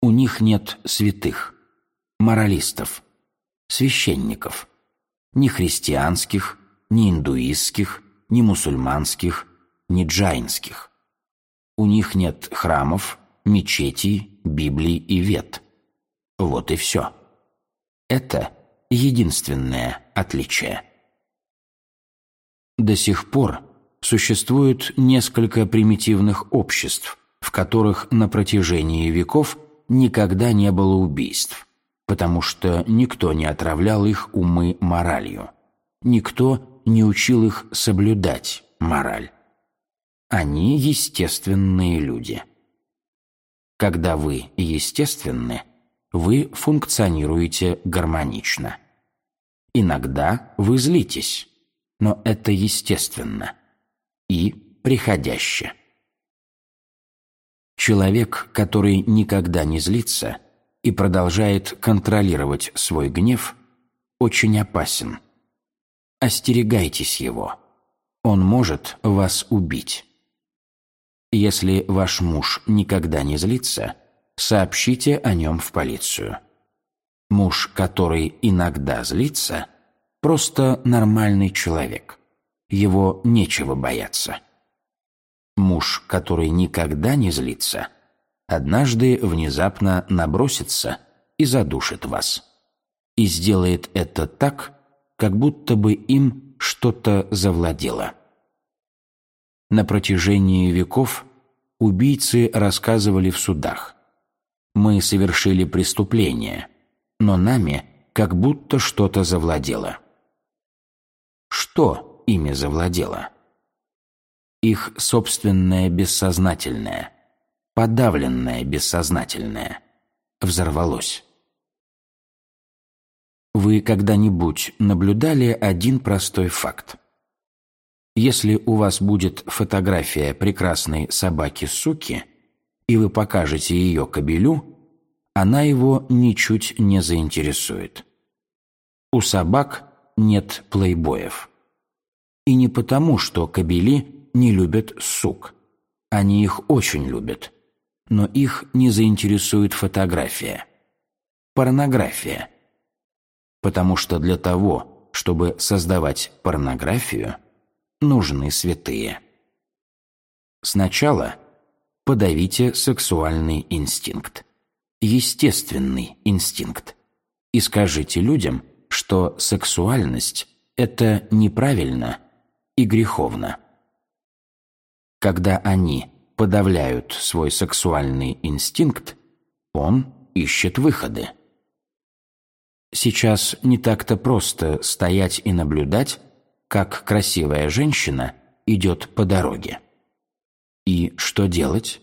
У них нет святых, моралистов, священников, ни христианских, ни индуистских, ни мусульманских, ни джайнских. У них нет храмов, мечетей, Библий и вет. Вот и все. Это единственное отличие. До сих пор существует несколько примитивных обществ, в которых на протяжении веков никогда не было убийств, потому что никто не отравлял их умы моралью. Никто не учил их соблюдать мораль. Они естественные люди. Когда вы естественны, вы функционируете гармонично. Иногда вы злитесь, но это естественно и приходяще. Человек, который никогда не злится и продолжает контролировать свой гнев, очень опасен – Остерегайтесь его. Он может вас убить. Если ваш муж никогда не злится, сообщите о нем в полицию. Муж, который иногда злится, просто нормальный человек. Его нечего бояться. Муж, который никогда не злится, однажды внезапно набросится и задушит вас. И сделает это так, как будто бы им что-то завладело. На протяжении веков убийцы рассказывали в судах. Мы совершили преступление, но нами как будто что-то завладело. Что ими завладело? Их собственное бессознательное, подавленное бессознательное, взорвалось. Вы когда-нибудь наблюдали один простой факт? Если у вас будет фотография прекрасной собаки-суки, и вы покажете ее кобелю, она его ничуть не заинтересует. У собак нет плейбоев. И не потому, что кобели не любят сук. Они их очень любят. Но их не заинтересует фотография. Порнография. Потому что для того, чтобы создавать порнографию – нужны святые. Сначала подавите сексуальный инстинкт, естественный инстинкт, и скажите людям, что сексуальность – это неправильно и греховно. Когда они подавляют свой сексуальный инстинкт, он ищет выходы. Сейчас не так-то просто стоять и наблюдать, как красивая женщина идет по дороге. И что делать?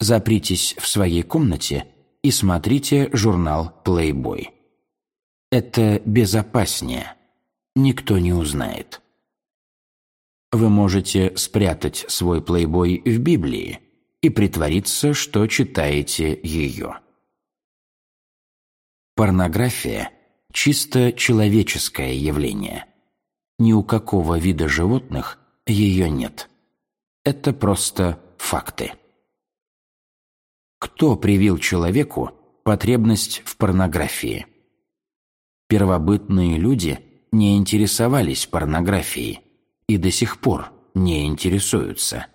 Запритесь в своей комнате и смотрите журнал Playboy. Это безопаснее. Никто не узнает. Вы можете спрятать свой Playboy в Библии и притвориться, что читаете ее. Порнография – чисто человеческое явление – ни у какого вида животных ее нет. Это просто факты. Кто привил человеку потребность в порнографии? Первобытные люди не интересовались порнографией и до сих пор не интересуются.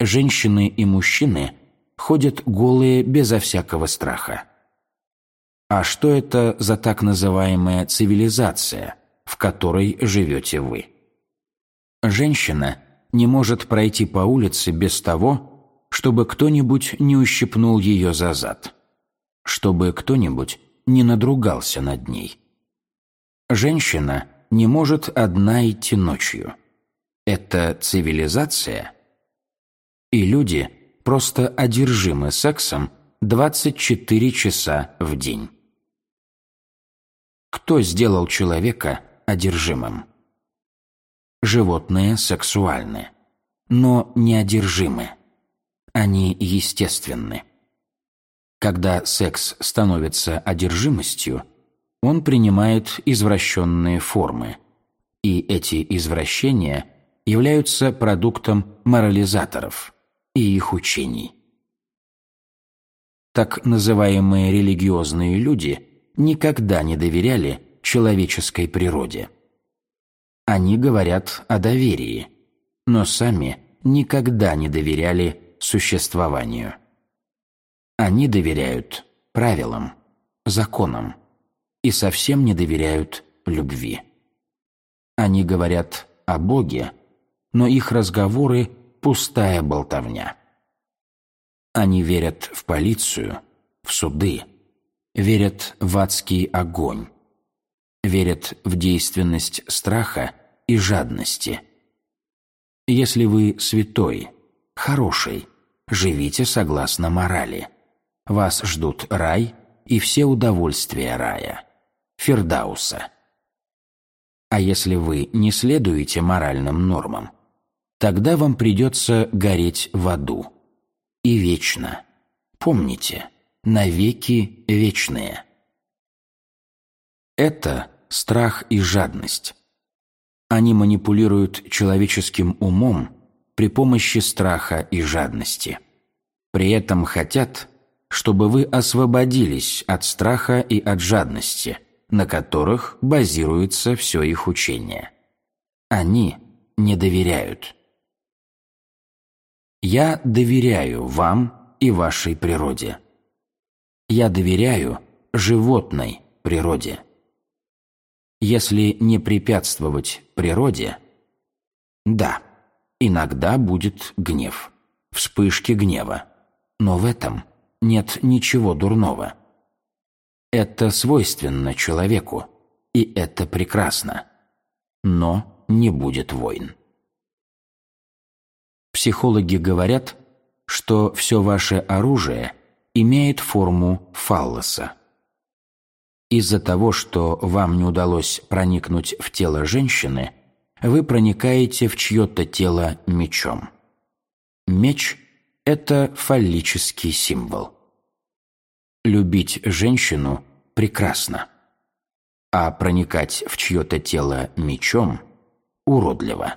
Женщины и мужчины ходят голые безо всякого страха. А что это за так называемая цивилизация – в которой живете вы. Женщина не может пройти по улице без того, чтобы кто-нибудь не ущипнул ее за зад, чтобы кто-нибудь не надругался над ней. Женщина не может одна идти ночью. Это цивилизация? И люди просто одержимы сексом 24 часа в день. Кто сделал человека одержимым. Животные сексуальны, но не одержимы. Они естественны. Когда секс становится одержимостью, он принимает извращенные формы, и эти извращения являются продуктом морализаторов и их учений. Так называемые религиозные люди никогда не доверяли человеческой природе. Они говорят о доверии, но сами никогда не доверяли существованию. Они доверяют правилам, законам и совсем не доверяют любви. Они говорят о Боге, но их разговоры – пустая болтовня. Они верят в полицию, в суды, верят в адский огонь, верят в действенность страха и жадности. Если вы святой, хороший, живите согласно морали. Вас ждут рай и все удовольствия рая, Фердауса. А если вы не следуете моральным нормам, тогда вам придется гореть в аду. И вечно. Помните, навеки вечные. Это страх и жадность. Они манипулируют человеческим умом при помощи страха и жадности. При этом хотят, чтобы вы освободились от страха и от жадности, на которых базируется все их учение. Они не доверяют. Я доверяю вам и вашей природе. я доверяю животной природе. Если не препятствовать природе, да, иногда будет гнев, вспышки гнева, но в этом нет ничего дурного. Это свойственно человеку, и это прекрасно. Но не будет войн. Психологи говорят, что все ваше оружие имеет форму фаллоса. Из-за того, что вам не удалось проникнуть в тело женщины, вы проникаете в чье-то тело мечом. Меч – это фаллический символ. Любить женщину прекрасно, а проникать в чье-то тело мечом уродливо.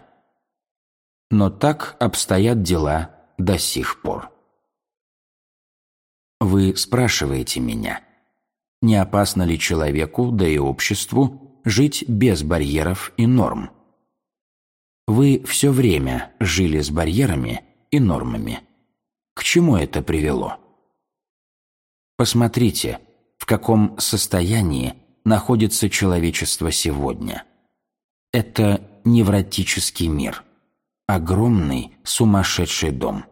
Но так обстоят дела до сих пор. Вы спрашиваете меня, не опасно ли человеку, да и обществу, жить без барьеров и норм? Вы все время жили с барьерами и нормами. К чему это привело? Посмотрите, в каком состоянии находится человечество сегодня. Это невротический мир, огромный сумасшедший дом.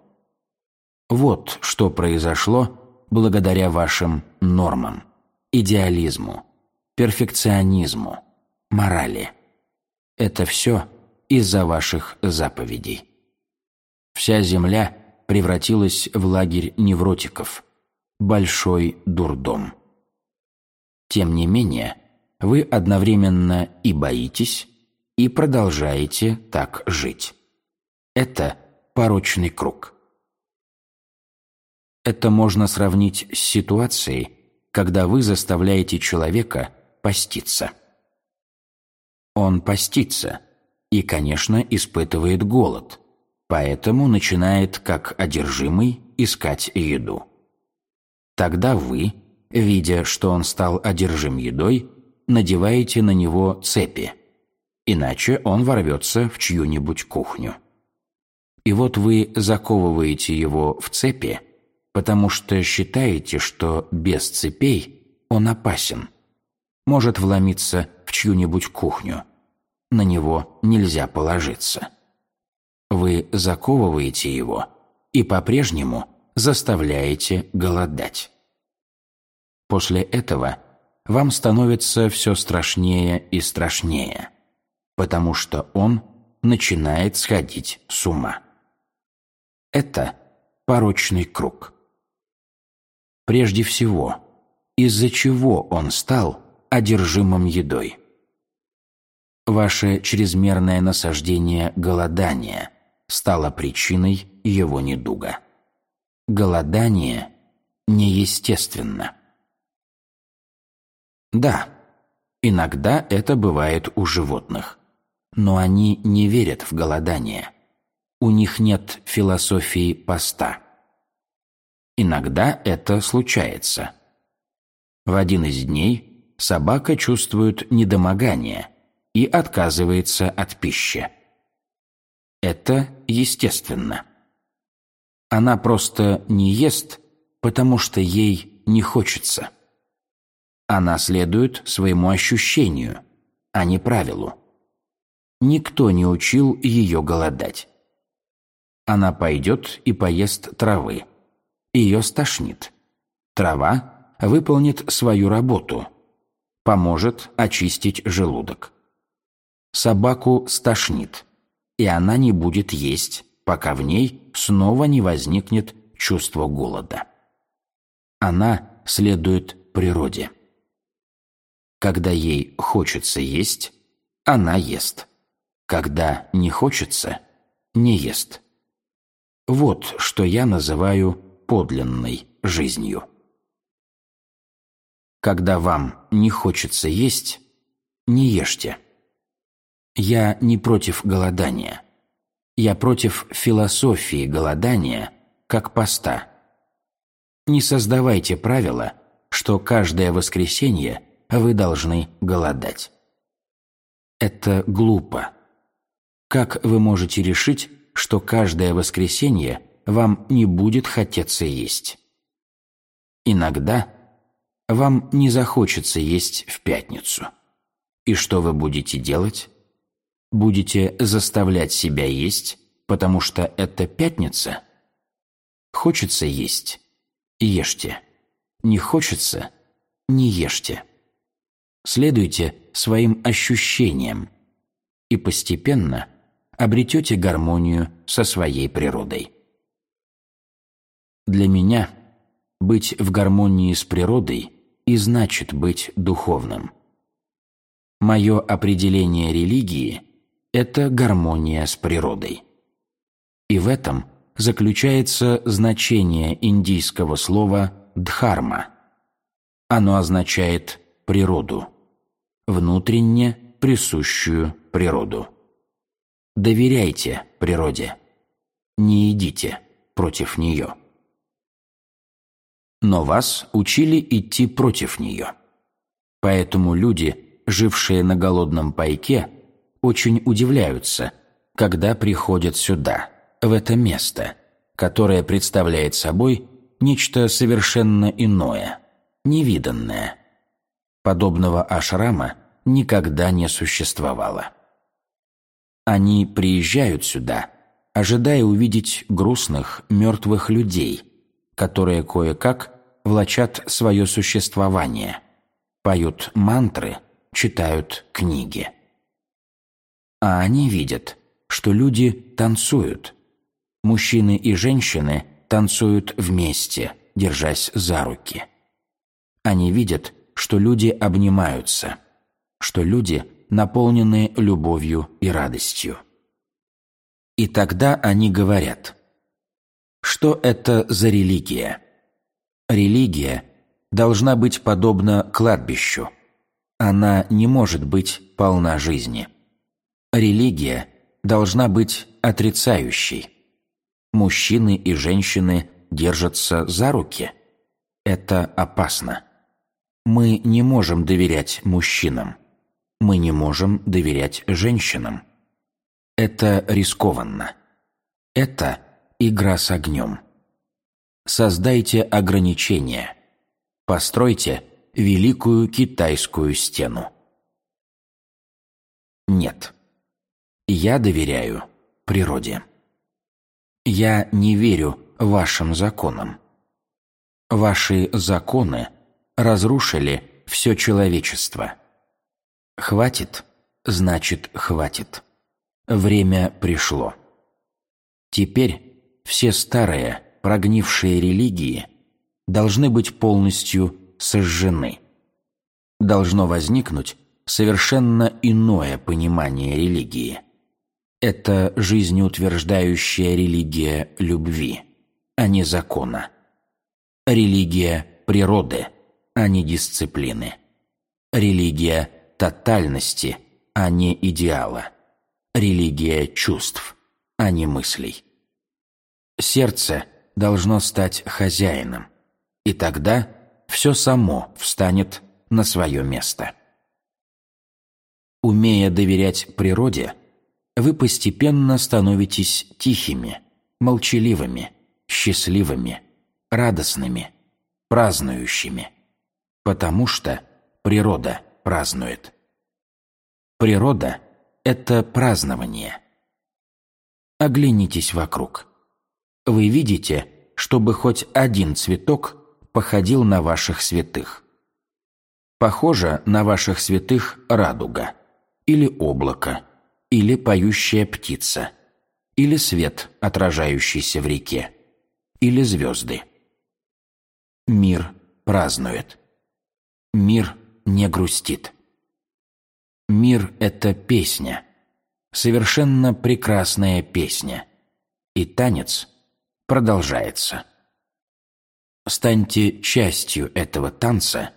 Вот что произошло благодаря вашим нормам, идеализму, перфекционизму, морали. Это все из-за ваших заповедей. Вся земля превратилась в лагерь невротиков, большой дурдом. Тем не менее, вы одновременно и боитесь, и продолжаете так жить. Это порочный круг. Это можно сравнить с ситуацией, когда вы заставляете человека поститься. Он постится и, конечно, испытывает голод, поэтому начинает, как одержимый, искать еду. Тогда вы, видя, что он стал одержим едой, надеваете на него цепи, иначе он ворвется в чью-нибудь кухню. И вот вы заковываете его в цепи, потому что считаете, что без цепей он опасен, может вломиться в чью-нибудь кухню. На него нельзя положиться. Вы заковываете его и по-прежнему заставляете голодать. После этого вам становится все страшнее и страшнее, потому что он начинает сходить с ума. Это порочный круг. Прежде всего, из-за чего он стал одержимым едой? Ваше чрезмерное насаждение голодания стало причиной его недуга. Голодание неестественно. Да, иногда это бывает у животных, но они не верят в голодание. У них нет философии поста. Иногда это случается. В один из дней собака чувствует недомогание и отказывается от пищи. Это естественно. Она просто не ест, потому что ей не хочется. Она следует своему ощущению, а не правилу. Никто не учил ее голодать. Она пойдет и поест травы ее стошнит. Трава выполнит свою работу, поможет очистить желудок. Собаку стошнит, и она не будет есть, пока в ней снова не возникнет чувство голода. Она следует природе. Когда ей хочется есть, она ест. Когда не хочется, не ест. Вот что я называю подлинной жизнью. Когда вам не хочется есть, не ешьте. Я не против голодания. Я против философии голодания как поста. Не создавайте правила, что каждое воскресенье вы должны голодать. Это глупо. Как вы можете решить, что каждое воскресенье вам не будет хотеться есть. Иногда вам не захочется есть в пятницу. И что вы будете делать? Будете заставлять себя есть, потому что это пятница? Хочется есть – ешьте. Не хочется – не ешьте. Следуйте своим ощущениям и постепенно обретете гармонию со своей природой. Для меня быть в гармонии с природой и значит быть духовным. Мое определение религии – это гармония с природой. И в этом заключается значение индийского слова «дхарма». Оно означает «природу», внутренне присущую природу. Доверяйте природе, не идите против нее. Но вас учили идти против нее. Поэтому люди, жившие на голодном пайке, очень удивляются, когда приходят сюда, в это место, которое представляет собой нечто совершенно иное, невиданное. Подобного ашрама никогда не существовало. Они приезжают сюда, ожидая увидеть грустных, мертвых людей, которые кое-как влачат свое существование, поют мантры, читают книги. А они видят, что люди танцуют. Мужчины и женщины танцуют вместе, держась за руки. Они видят, что люди обнимаются, что люди наполнены любовью и радостью. И тогда они говорят, что это за религия? Религия должна быть подобна кладбищу. Она не может быть полна жизни. Религия должна быть отрицающей. Мужчины и женщины держатся за руки. Это опасно. Мы не можем доверять мужчинам. Мы не можем доверять женщинам. Это рискованно. Это игра с огнем. Создайте ограничения. Постройте великую китайскую стену. Нет. Я доверяю природе. Я не верю вашим законам. Ваши законы разрушили все человечество. Хватит, значит хватит. Время пришло. Теперь все старые, прогнившие религии должны быть полностью сожжены. Должно возникнуть совершенно иное понимание религии. Это жизнеутверждающая религия любви, а не закона. Религия природы, а не дисциплины. Религия тотальности, а не идеала. Религия чувств, а не мыслей. Сердце должно стать хозяином, и тогда все само встанет на свое место. Умея доверять природе, вы постепенно становитесь тихими, молчаливыми, счастливыми, радостными, празднующими, потому что природа празднует. Природа – это празднование. Оглянитесь вокруг. Вы видите, чтобы хоть один цветок походил на ваших святых. Похоже на ваших святых радуга, или облако, или поющая птица, или свет, отражающийся в реке, или звезды. Мир празднует. Мир не грустит. Мир — это песня, совершенно прекрасная песня. И танец продолжается. Станьте частью этого танца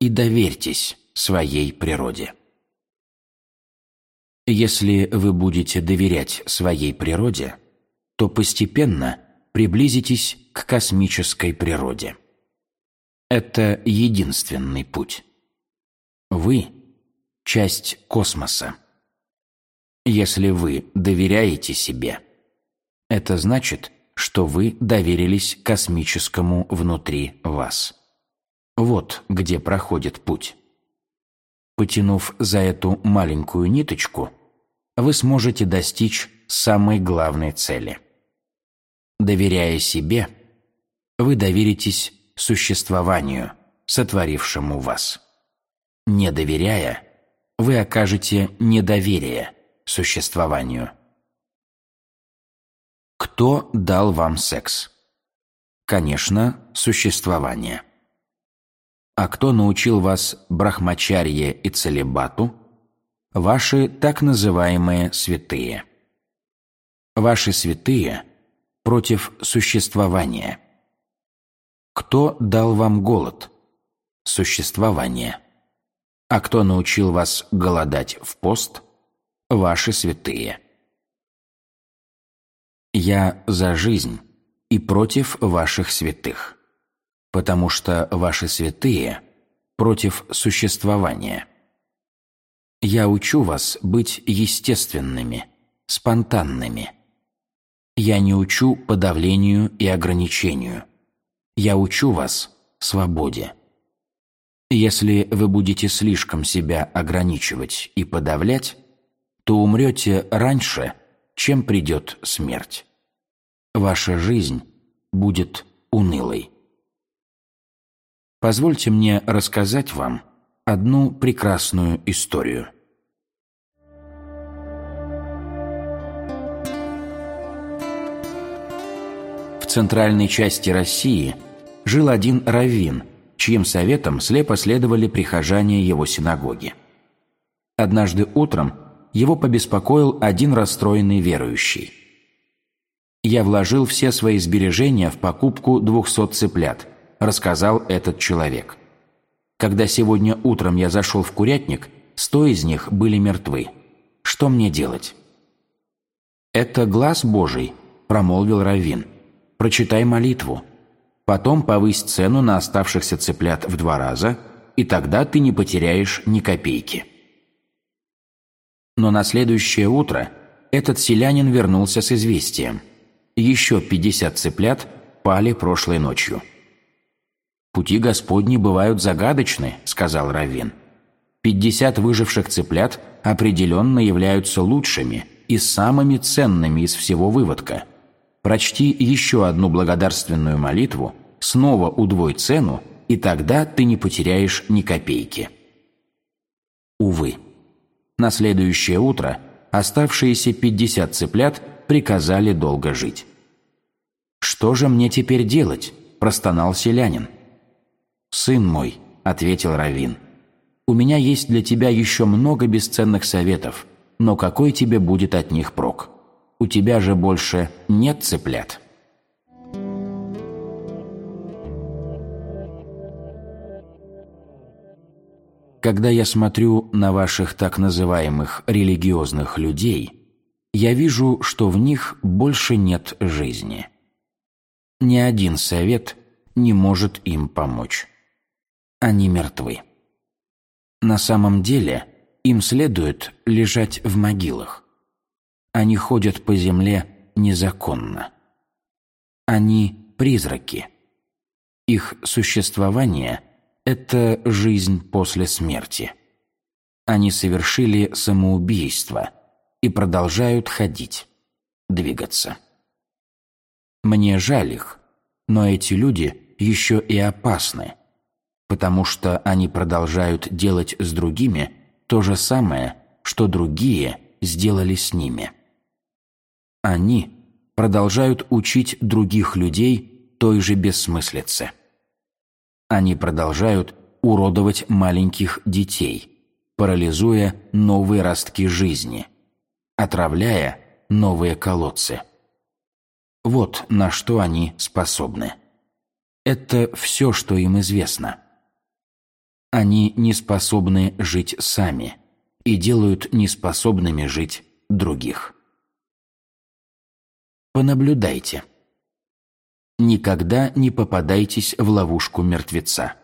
и доверьтесь своей природе. Если вы будете доверять своей природе, то постепенно приблизитесь к космической природе. Это единственный путь. Вы – часть космоса. Если вы доверяете себе, это значит, что вы доверились космическому внутри вас. Вот где проходит путь. Потянув за эту маленькую ниточку, вы сможете достичь самой главной цели. Доверяя себе, вы доверитесь существованию, сотворившему вас. Не доверяя, вы окажете недоверие существованию. Кто дал вам секс? Конечно, существование. А кто научил вас брахмачарье и целебату? Ваши так называемые святые. Ваши святые против существования. Кто дал вам голод? Существование. А кто научил вас голодать в пост? Ваши святые. Я за жизнь и против ваших святых потому что ваши святые против существования. Я учу вас быть естественными, спонтанными. Я не учу подавлению и ограничению. Я учу вас свободе. Если вы будете слишком себя ограничивать и подавлять, то умрете раньше, чем придет смерть. Ваша жизнь будет унылой. Позвольте мне рассказать вам одну прекрасную историю. В центральной части России жил один раввин, чьим советом слепо следовали прихожане его синагоги. Однажды утром его побеспокоил один расстроенный верующий. «Я вложил все свои сбережения в покупку двухсот цыплят», рассказал этот человек. Когда сегодня утром я зашел в курятник, сто из них были мертвы. Что мне делать? «Это глаз Божий», – промолвил Равин. «Прочитай молитву. Потом повысь цену на оставшихся цыплят в два раза, и тогда ты не потеряешь ни копейки». Но на следующее утро этот селянин вернулся с известием. Еще пятьдесят цыплят пали прошлой ночью. «Пути Господни бывают загадочны», — сказал Равин. «Пятьдесят выживших цыплят определенно являются лучшими и самыми ценными из всего выводка. Прочти еще одну благодарственную молитву, снова удвой цену, и тогда ты не потеряешь ни копейки». Увы. На следующее утро оставшиеся пятьдесят цыплят приказали долго жить. «Что же мне теперь делать?» – простонал селянин. «Сын мой», — ответил Равин, — «у меня есть для тебя еще много бесценных советов, но какой тебе будет от них прок? У тебя же больше нет цыплят». Когда я смотрю на ваших так называемых религиозных людей, я вижу, что в них больше нет жизни. Ни один совет не может им помочь они мертвы. На самом деле им следует лежать в могилах. Они ходят по земле незаконно. Они призраки. Их существование – это жизнь после смерти. Они совершили самоубийство и продолжают ходить, двигаться. Мне жаль их, но эти люди еще и опасны – потому что они продолжают делать с другими то же самое, что другие сделали с ними. Они продолжают учить других людей той же бессмыслице. Они продолжают уродовать маленьких детей, парализуя новые ростки жизни, отравляя новые колодцы. Вот на что они способны. Это все, что им известно. Они не способны жить сами и делают неспособными жить других. Понаблюдайте. Никогда не попадайтесь в ловушку мертвеца.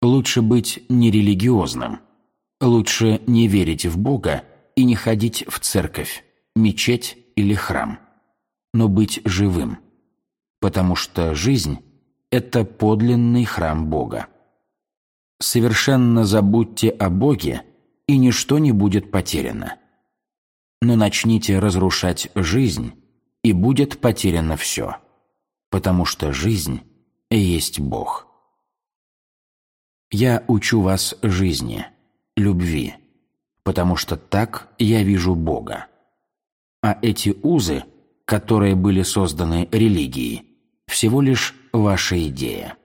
Лучше быть нерелигиозным. Лучше не верить в Бога и не ходить в церковь, мечеть или храм. Но быть живым. Потому что жизнь – это подлинный храм Бога. совершенно забудьте о Боге, и ничто не будет потеряно. Но начните разрушать жизнь, и будет потеряно все, потому что жизнь есть Бог. Я учу вас жизни, любви, потому что так я вижу Бога. А эти узы, которые были созданы религией, всего лишь ваша идея.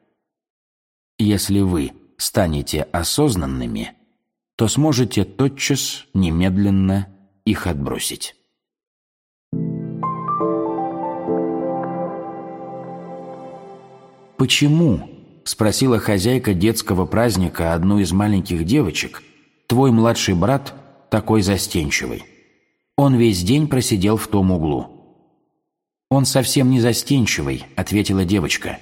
Если вы станете осознанными, то сможете тотчас, немедленно их отбросить. «Почему?» – спросила хозяйка детского праздника одну из маленьких девочек. «Твой младший брат такой застенчивый. Он весь день просидел в том углу». «Он совсем не застенчивый», – ответила девочка.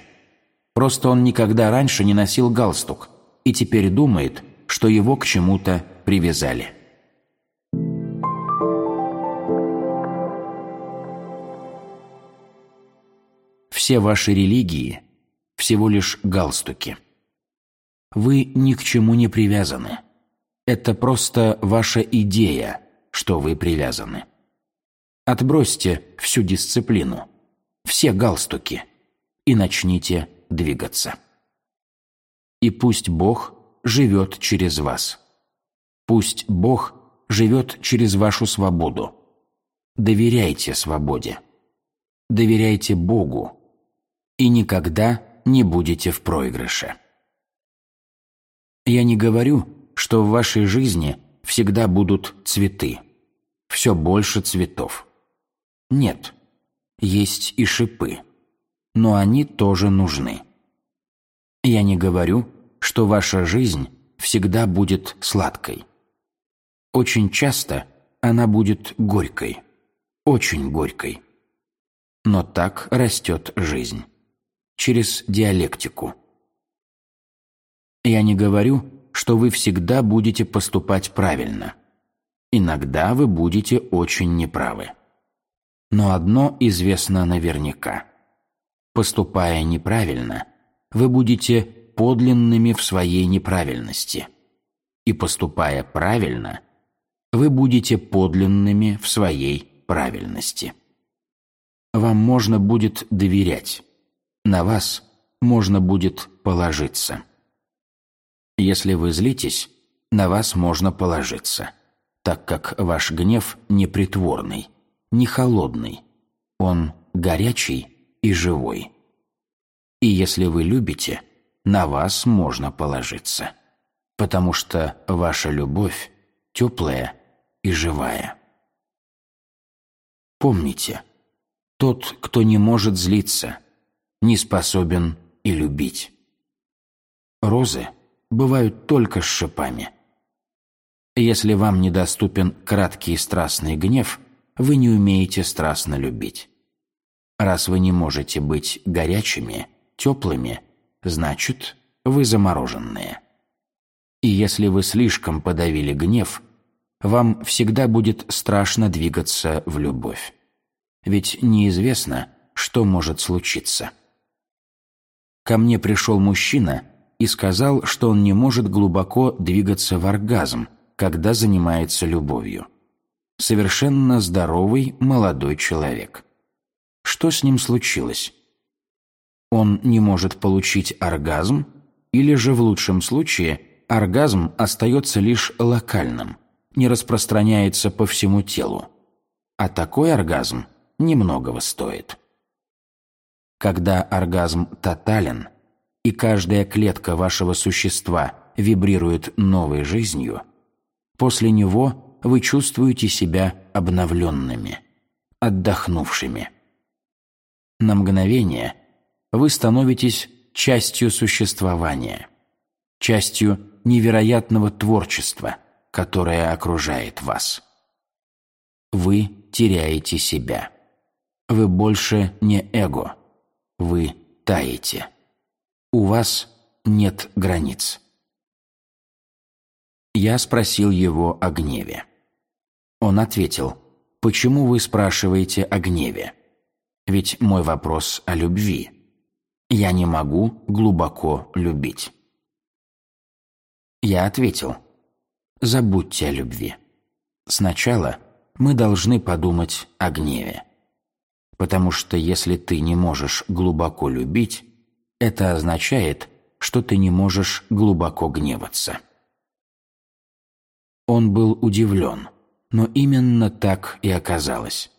«Просто он никогда раньше не носил галстук и теперь думает, что его к чему-то привязали». Все ваши религии – всего лишь галстуки. Вы ни к чему не привязаны. Это просто ваша идея, что вы привязаны. Отбросьте всю дисциплину, все галстуки и начните двигаться. И пусть Бог живет через вас. Пусть Бог живет через вашу свободу. Доверяйте свободе. Доверяйте Богу. И никогда не будете в проигрыше. Я не говорю, что в вашей жизни всегда будут цветы. Все больше цветов. Нет, есть и шипы, но они тоже нужны. Я не говорю, что ваша жизнь всегда будет сладкой. Очень часто она будет горькой, очень горькой. Но так растет жизнь. Через диалектику. Я не говорю, что вы всегда будете поступать правильно. Иногда вы будете очень неправы. Но одно известно наверняка. Поступая неправильно, вы будете подлинными в своей неправильности. И поступая правильно, вы будете подлинными в своей правильности. Вам можно будет доверять. На вас можно будет положиться. Если вы злитесь, на вас можно положиться, так как ваш гнев непритворный – не холодный, он горячий и живой. И если вы любите, на вас можно положиться, потому что ваша любовь теплая и живая. Помните, тот, кто не может злиться, не способен и любить. Розы бывают только с шипами. Если вам недоступен краткий и страстный гнев – вы не умеете страстно любить. Раз вы не можете быть горячими, теплыми, значит, вы замороженные. И если вы слишком подавили гнев, вам всегда будет страшно двигаться в любовь. Ведь неизвестно, что может случиться. Ко мне пришел мужчина и сказал, что он не может глубоко двигаться в оргазм, когда занимается любовью совершенно здоровый молодой человек. Что с ним случилось? Он не может получить оргазм, или же в лучшем случае оргазм остается лишь локальным, не распространяется по всему телу. А такой оргазм немногого стоит. Когда оргазм тотален, и каждая клетка вашего существа вибрирует новой жизнью, после него вы чувствуете себя обновленными, отдохнувшими. На мгновение вы становитесь частью существования, частью невероятного творчества, которое окружает вас. Вы теряете себя. Вы больше не эго. Вы таете. У вас нет границ. Я спросил его о гневе. Он ответил, «Почему вы спрашиваете о гневе? Ведь мой вопрос о любви. Я не могу глубоко любить». Я ответил, забудьте о любви. Сначала мы должны подумать о гневе. Потому что если ты не можешь глубоко любить, это означает, что ты не можешь глубоко гневаться. Он был удивлен, но именно так и оказалось.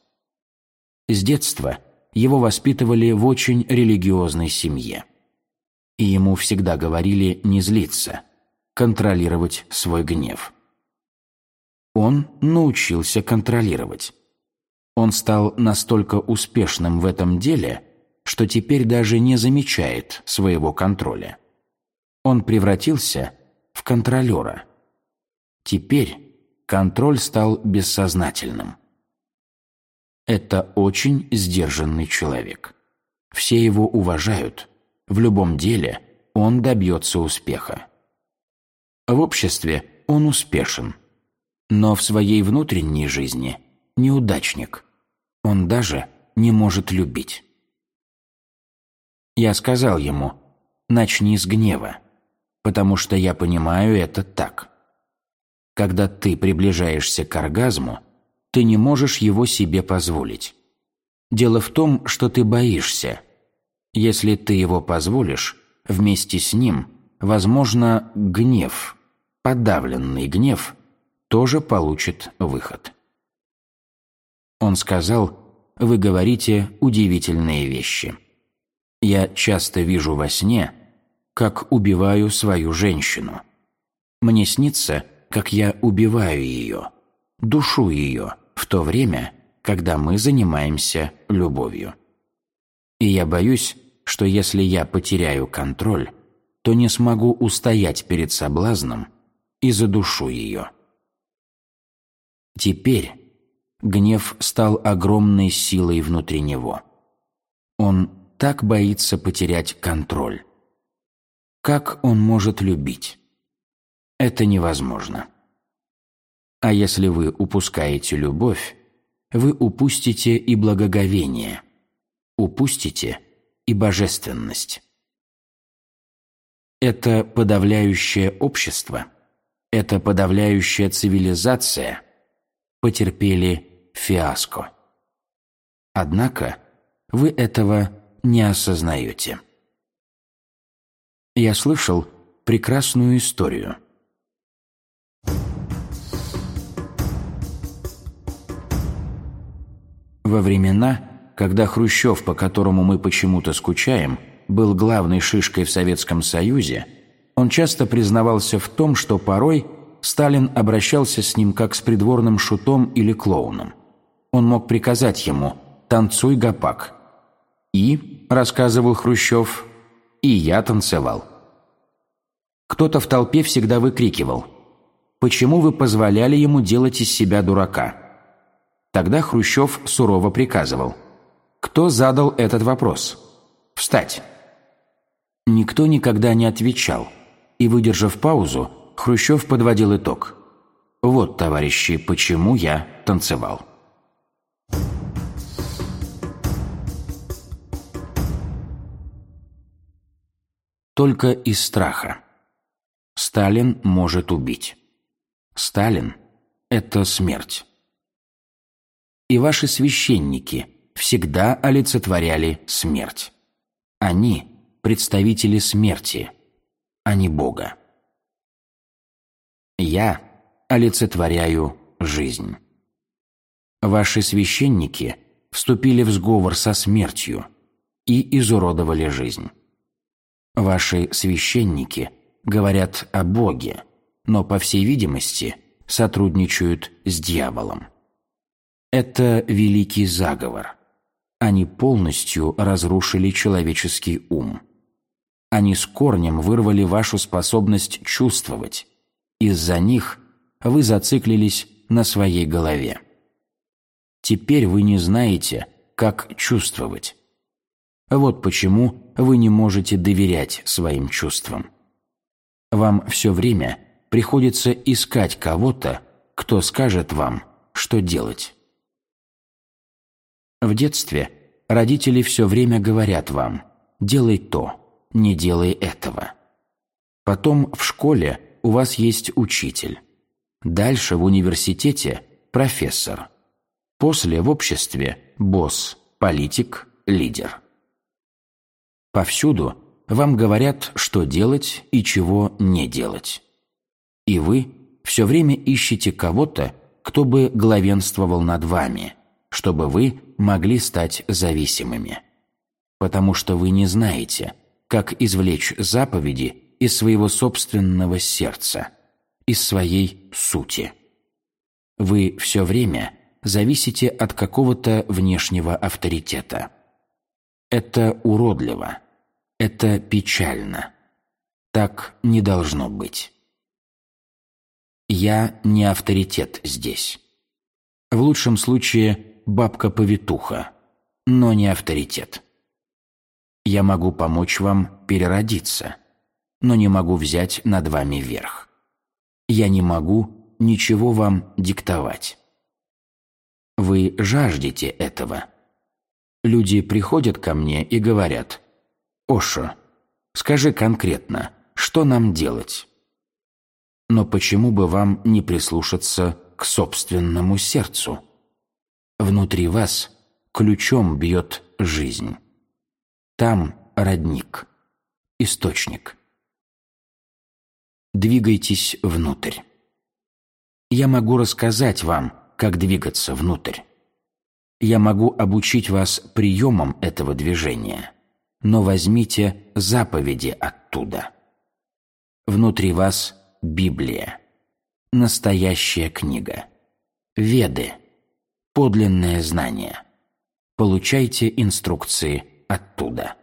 С детства его воспитывали в очень религиозной семье. И ему всегда говорили не злиться, контролировать свой гнев. Он научился контролировать. Он стал настолько успешным в этом деле, что теперь даже не замечает своего контроля. Он превратился в контролера. Теперь контроль стал бессознательным. Это очень сдержанный человек. Все его уважают. В любом деле он добьется успеха. В обществе он успешен. Но в своей внутренней жизни неудачник. Он даже не может любить. Я сказал ему, начни с гнева, потому что я понимаю это так. Когда ты приближаешься к оргазму, ты не можешь его себе позволить. Дело в том, что ты боишься. Если ты его позволишь, вместе с ним, возможно, гнев, подавленный гнев, тоже получит выход. Он сказал, вы говорите удивительные вещи. Я часто вижу во сне, как убиваю свою женщину. Мне снится, как я убиваю ее душу ее в то время, когда мы занимаемся любовью. И я боюсь, что если я потеряю контроль, то не смогу устоять перед соблазном и задушу ее. Теперь гнев стал огромной силой внутри него. Он так боится потерять контроль. Как он может любить? Это невозможно. А если вы упускаете любовь, вы упустите и благоговение, упустите и божественность. Это подавляющее общество, это подавляющая цивилизация потерпели фиаско. Однако вы этого не осознаете. Я слышал прекрасную историю – Во времена, когда Хрущев, по которому мы почему-то скучаем, был главной шишкой в Советском Союзе, он часто признавался в том, что порой Сталин обращался с ним как с придворным шутом или клоуном. Он мог приказать ему «танцуй, гопак». И, рассказывал Хрущев, и я танцевал. Кто-то в толпе всегда выкрикивал «Почему вы позволяли ему делать из себя дурака?» Тогда Хрущев сурово приказывал. «Кто задал этот вопрос? Встать!» Никто никогда не отвечал, и, выдержав паузу, Хрущев подводил итог. «Вот, товарищи, почему я танцевал». Только из страха. Сталин может убить. Сталин – это смерть и ваши священники всегда олицетворяли смерть. Они – представители смерти, а не Бога. Я олицетворяю жизнь. Ваши священники вступили в сговор со смертью и изуродовали жизнь. Ваши священники говорят о Боге, но, по всей видимости, сотрудничают с дьяволом. Это великий заговор. Они полностью разрушили человеческий ум. Они с корнем вырвали вашу способность чувствовать. Из-за них вы зациклились на своей голове. Теперь вы не знаете, как чувствовать. Вот почему вы не можете доверять своим чувствам. Вам все время приходится искать кого-то, кто скажет вам, что делать. В детстве родители все время говорят вам «делай то, не делай этого». Потом в школе у вас есть учитель. Дальше в университете – профессор. После в обществе – босс, политик, лидер. Повсюду вам говорят, что делать и чего не делать. И вы все время ищете кого-то, кто бы главенствовал над вами, чтобы вы могли стать зависимыми. Потому что вы не знаете, как извлечь заповеди из своего собственного сердца, из своей сути. Вы все время зависите от какого-то внешнего авторитета. Это уродливо. Это печально. Так не должно быть. Я не авторитет здесь. В лучшем случае бабка-повитуха, но не авторитет. Я могу помочь вам переродиться, но не могу взять над вами верх. Я не могу ничего вам диктовать. Вы жаждете этого. Люди приходят ко мне и говорят, «Ошо, скажи конкретно, что нам делать?» Но почему бы вам не прислушаться к собственному сердцу? Внутри вас ключом бьет жизнь. Там родник, источник. Двигайтесь внутрь. Я могу рассказать вам, как двигаться внутрь. Я могу обучить вас приемам этого движения, но возьмите заповеди оттуда. Внутри вас Библия, настоящая книга, Веды, подлинное знание. Получайте инструкции оттуда.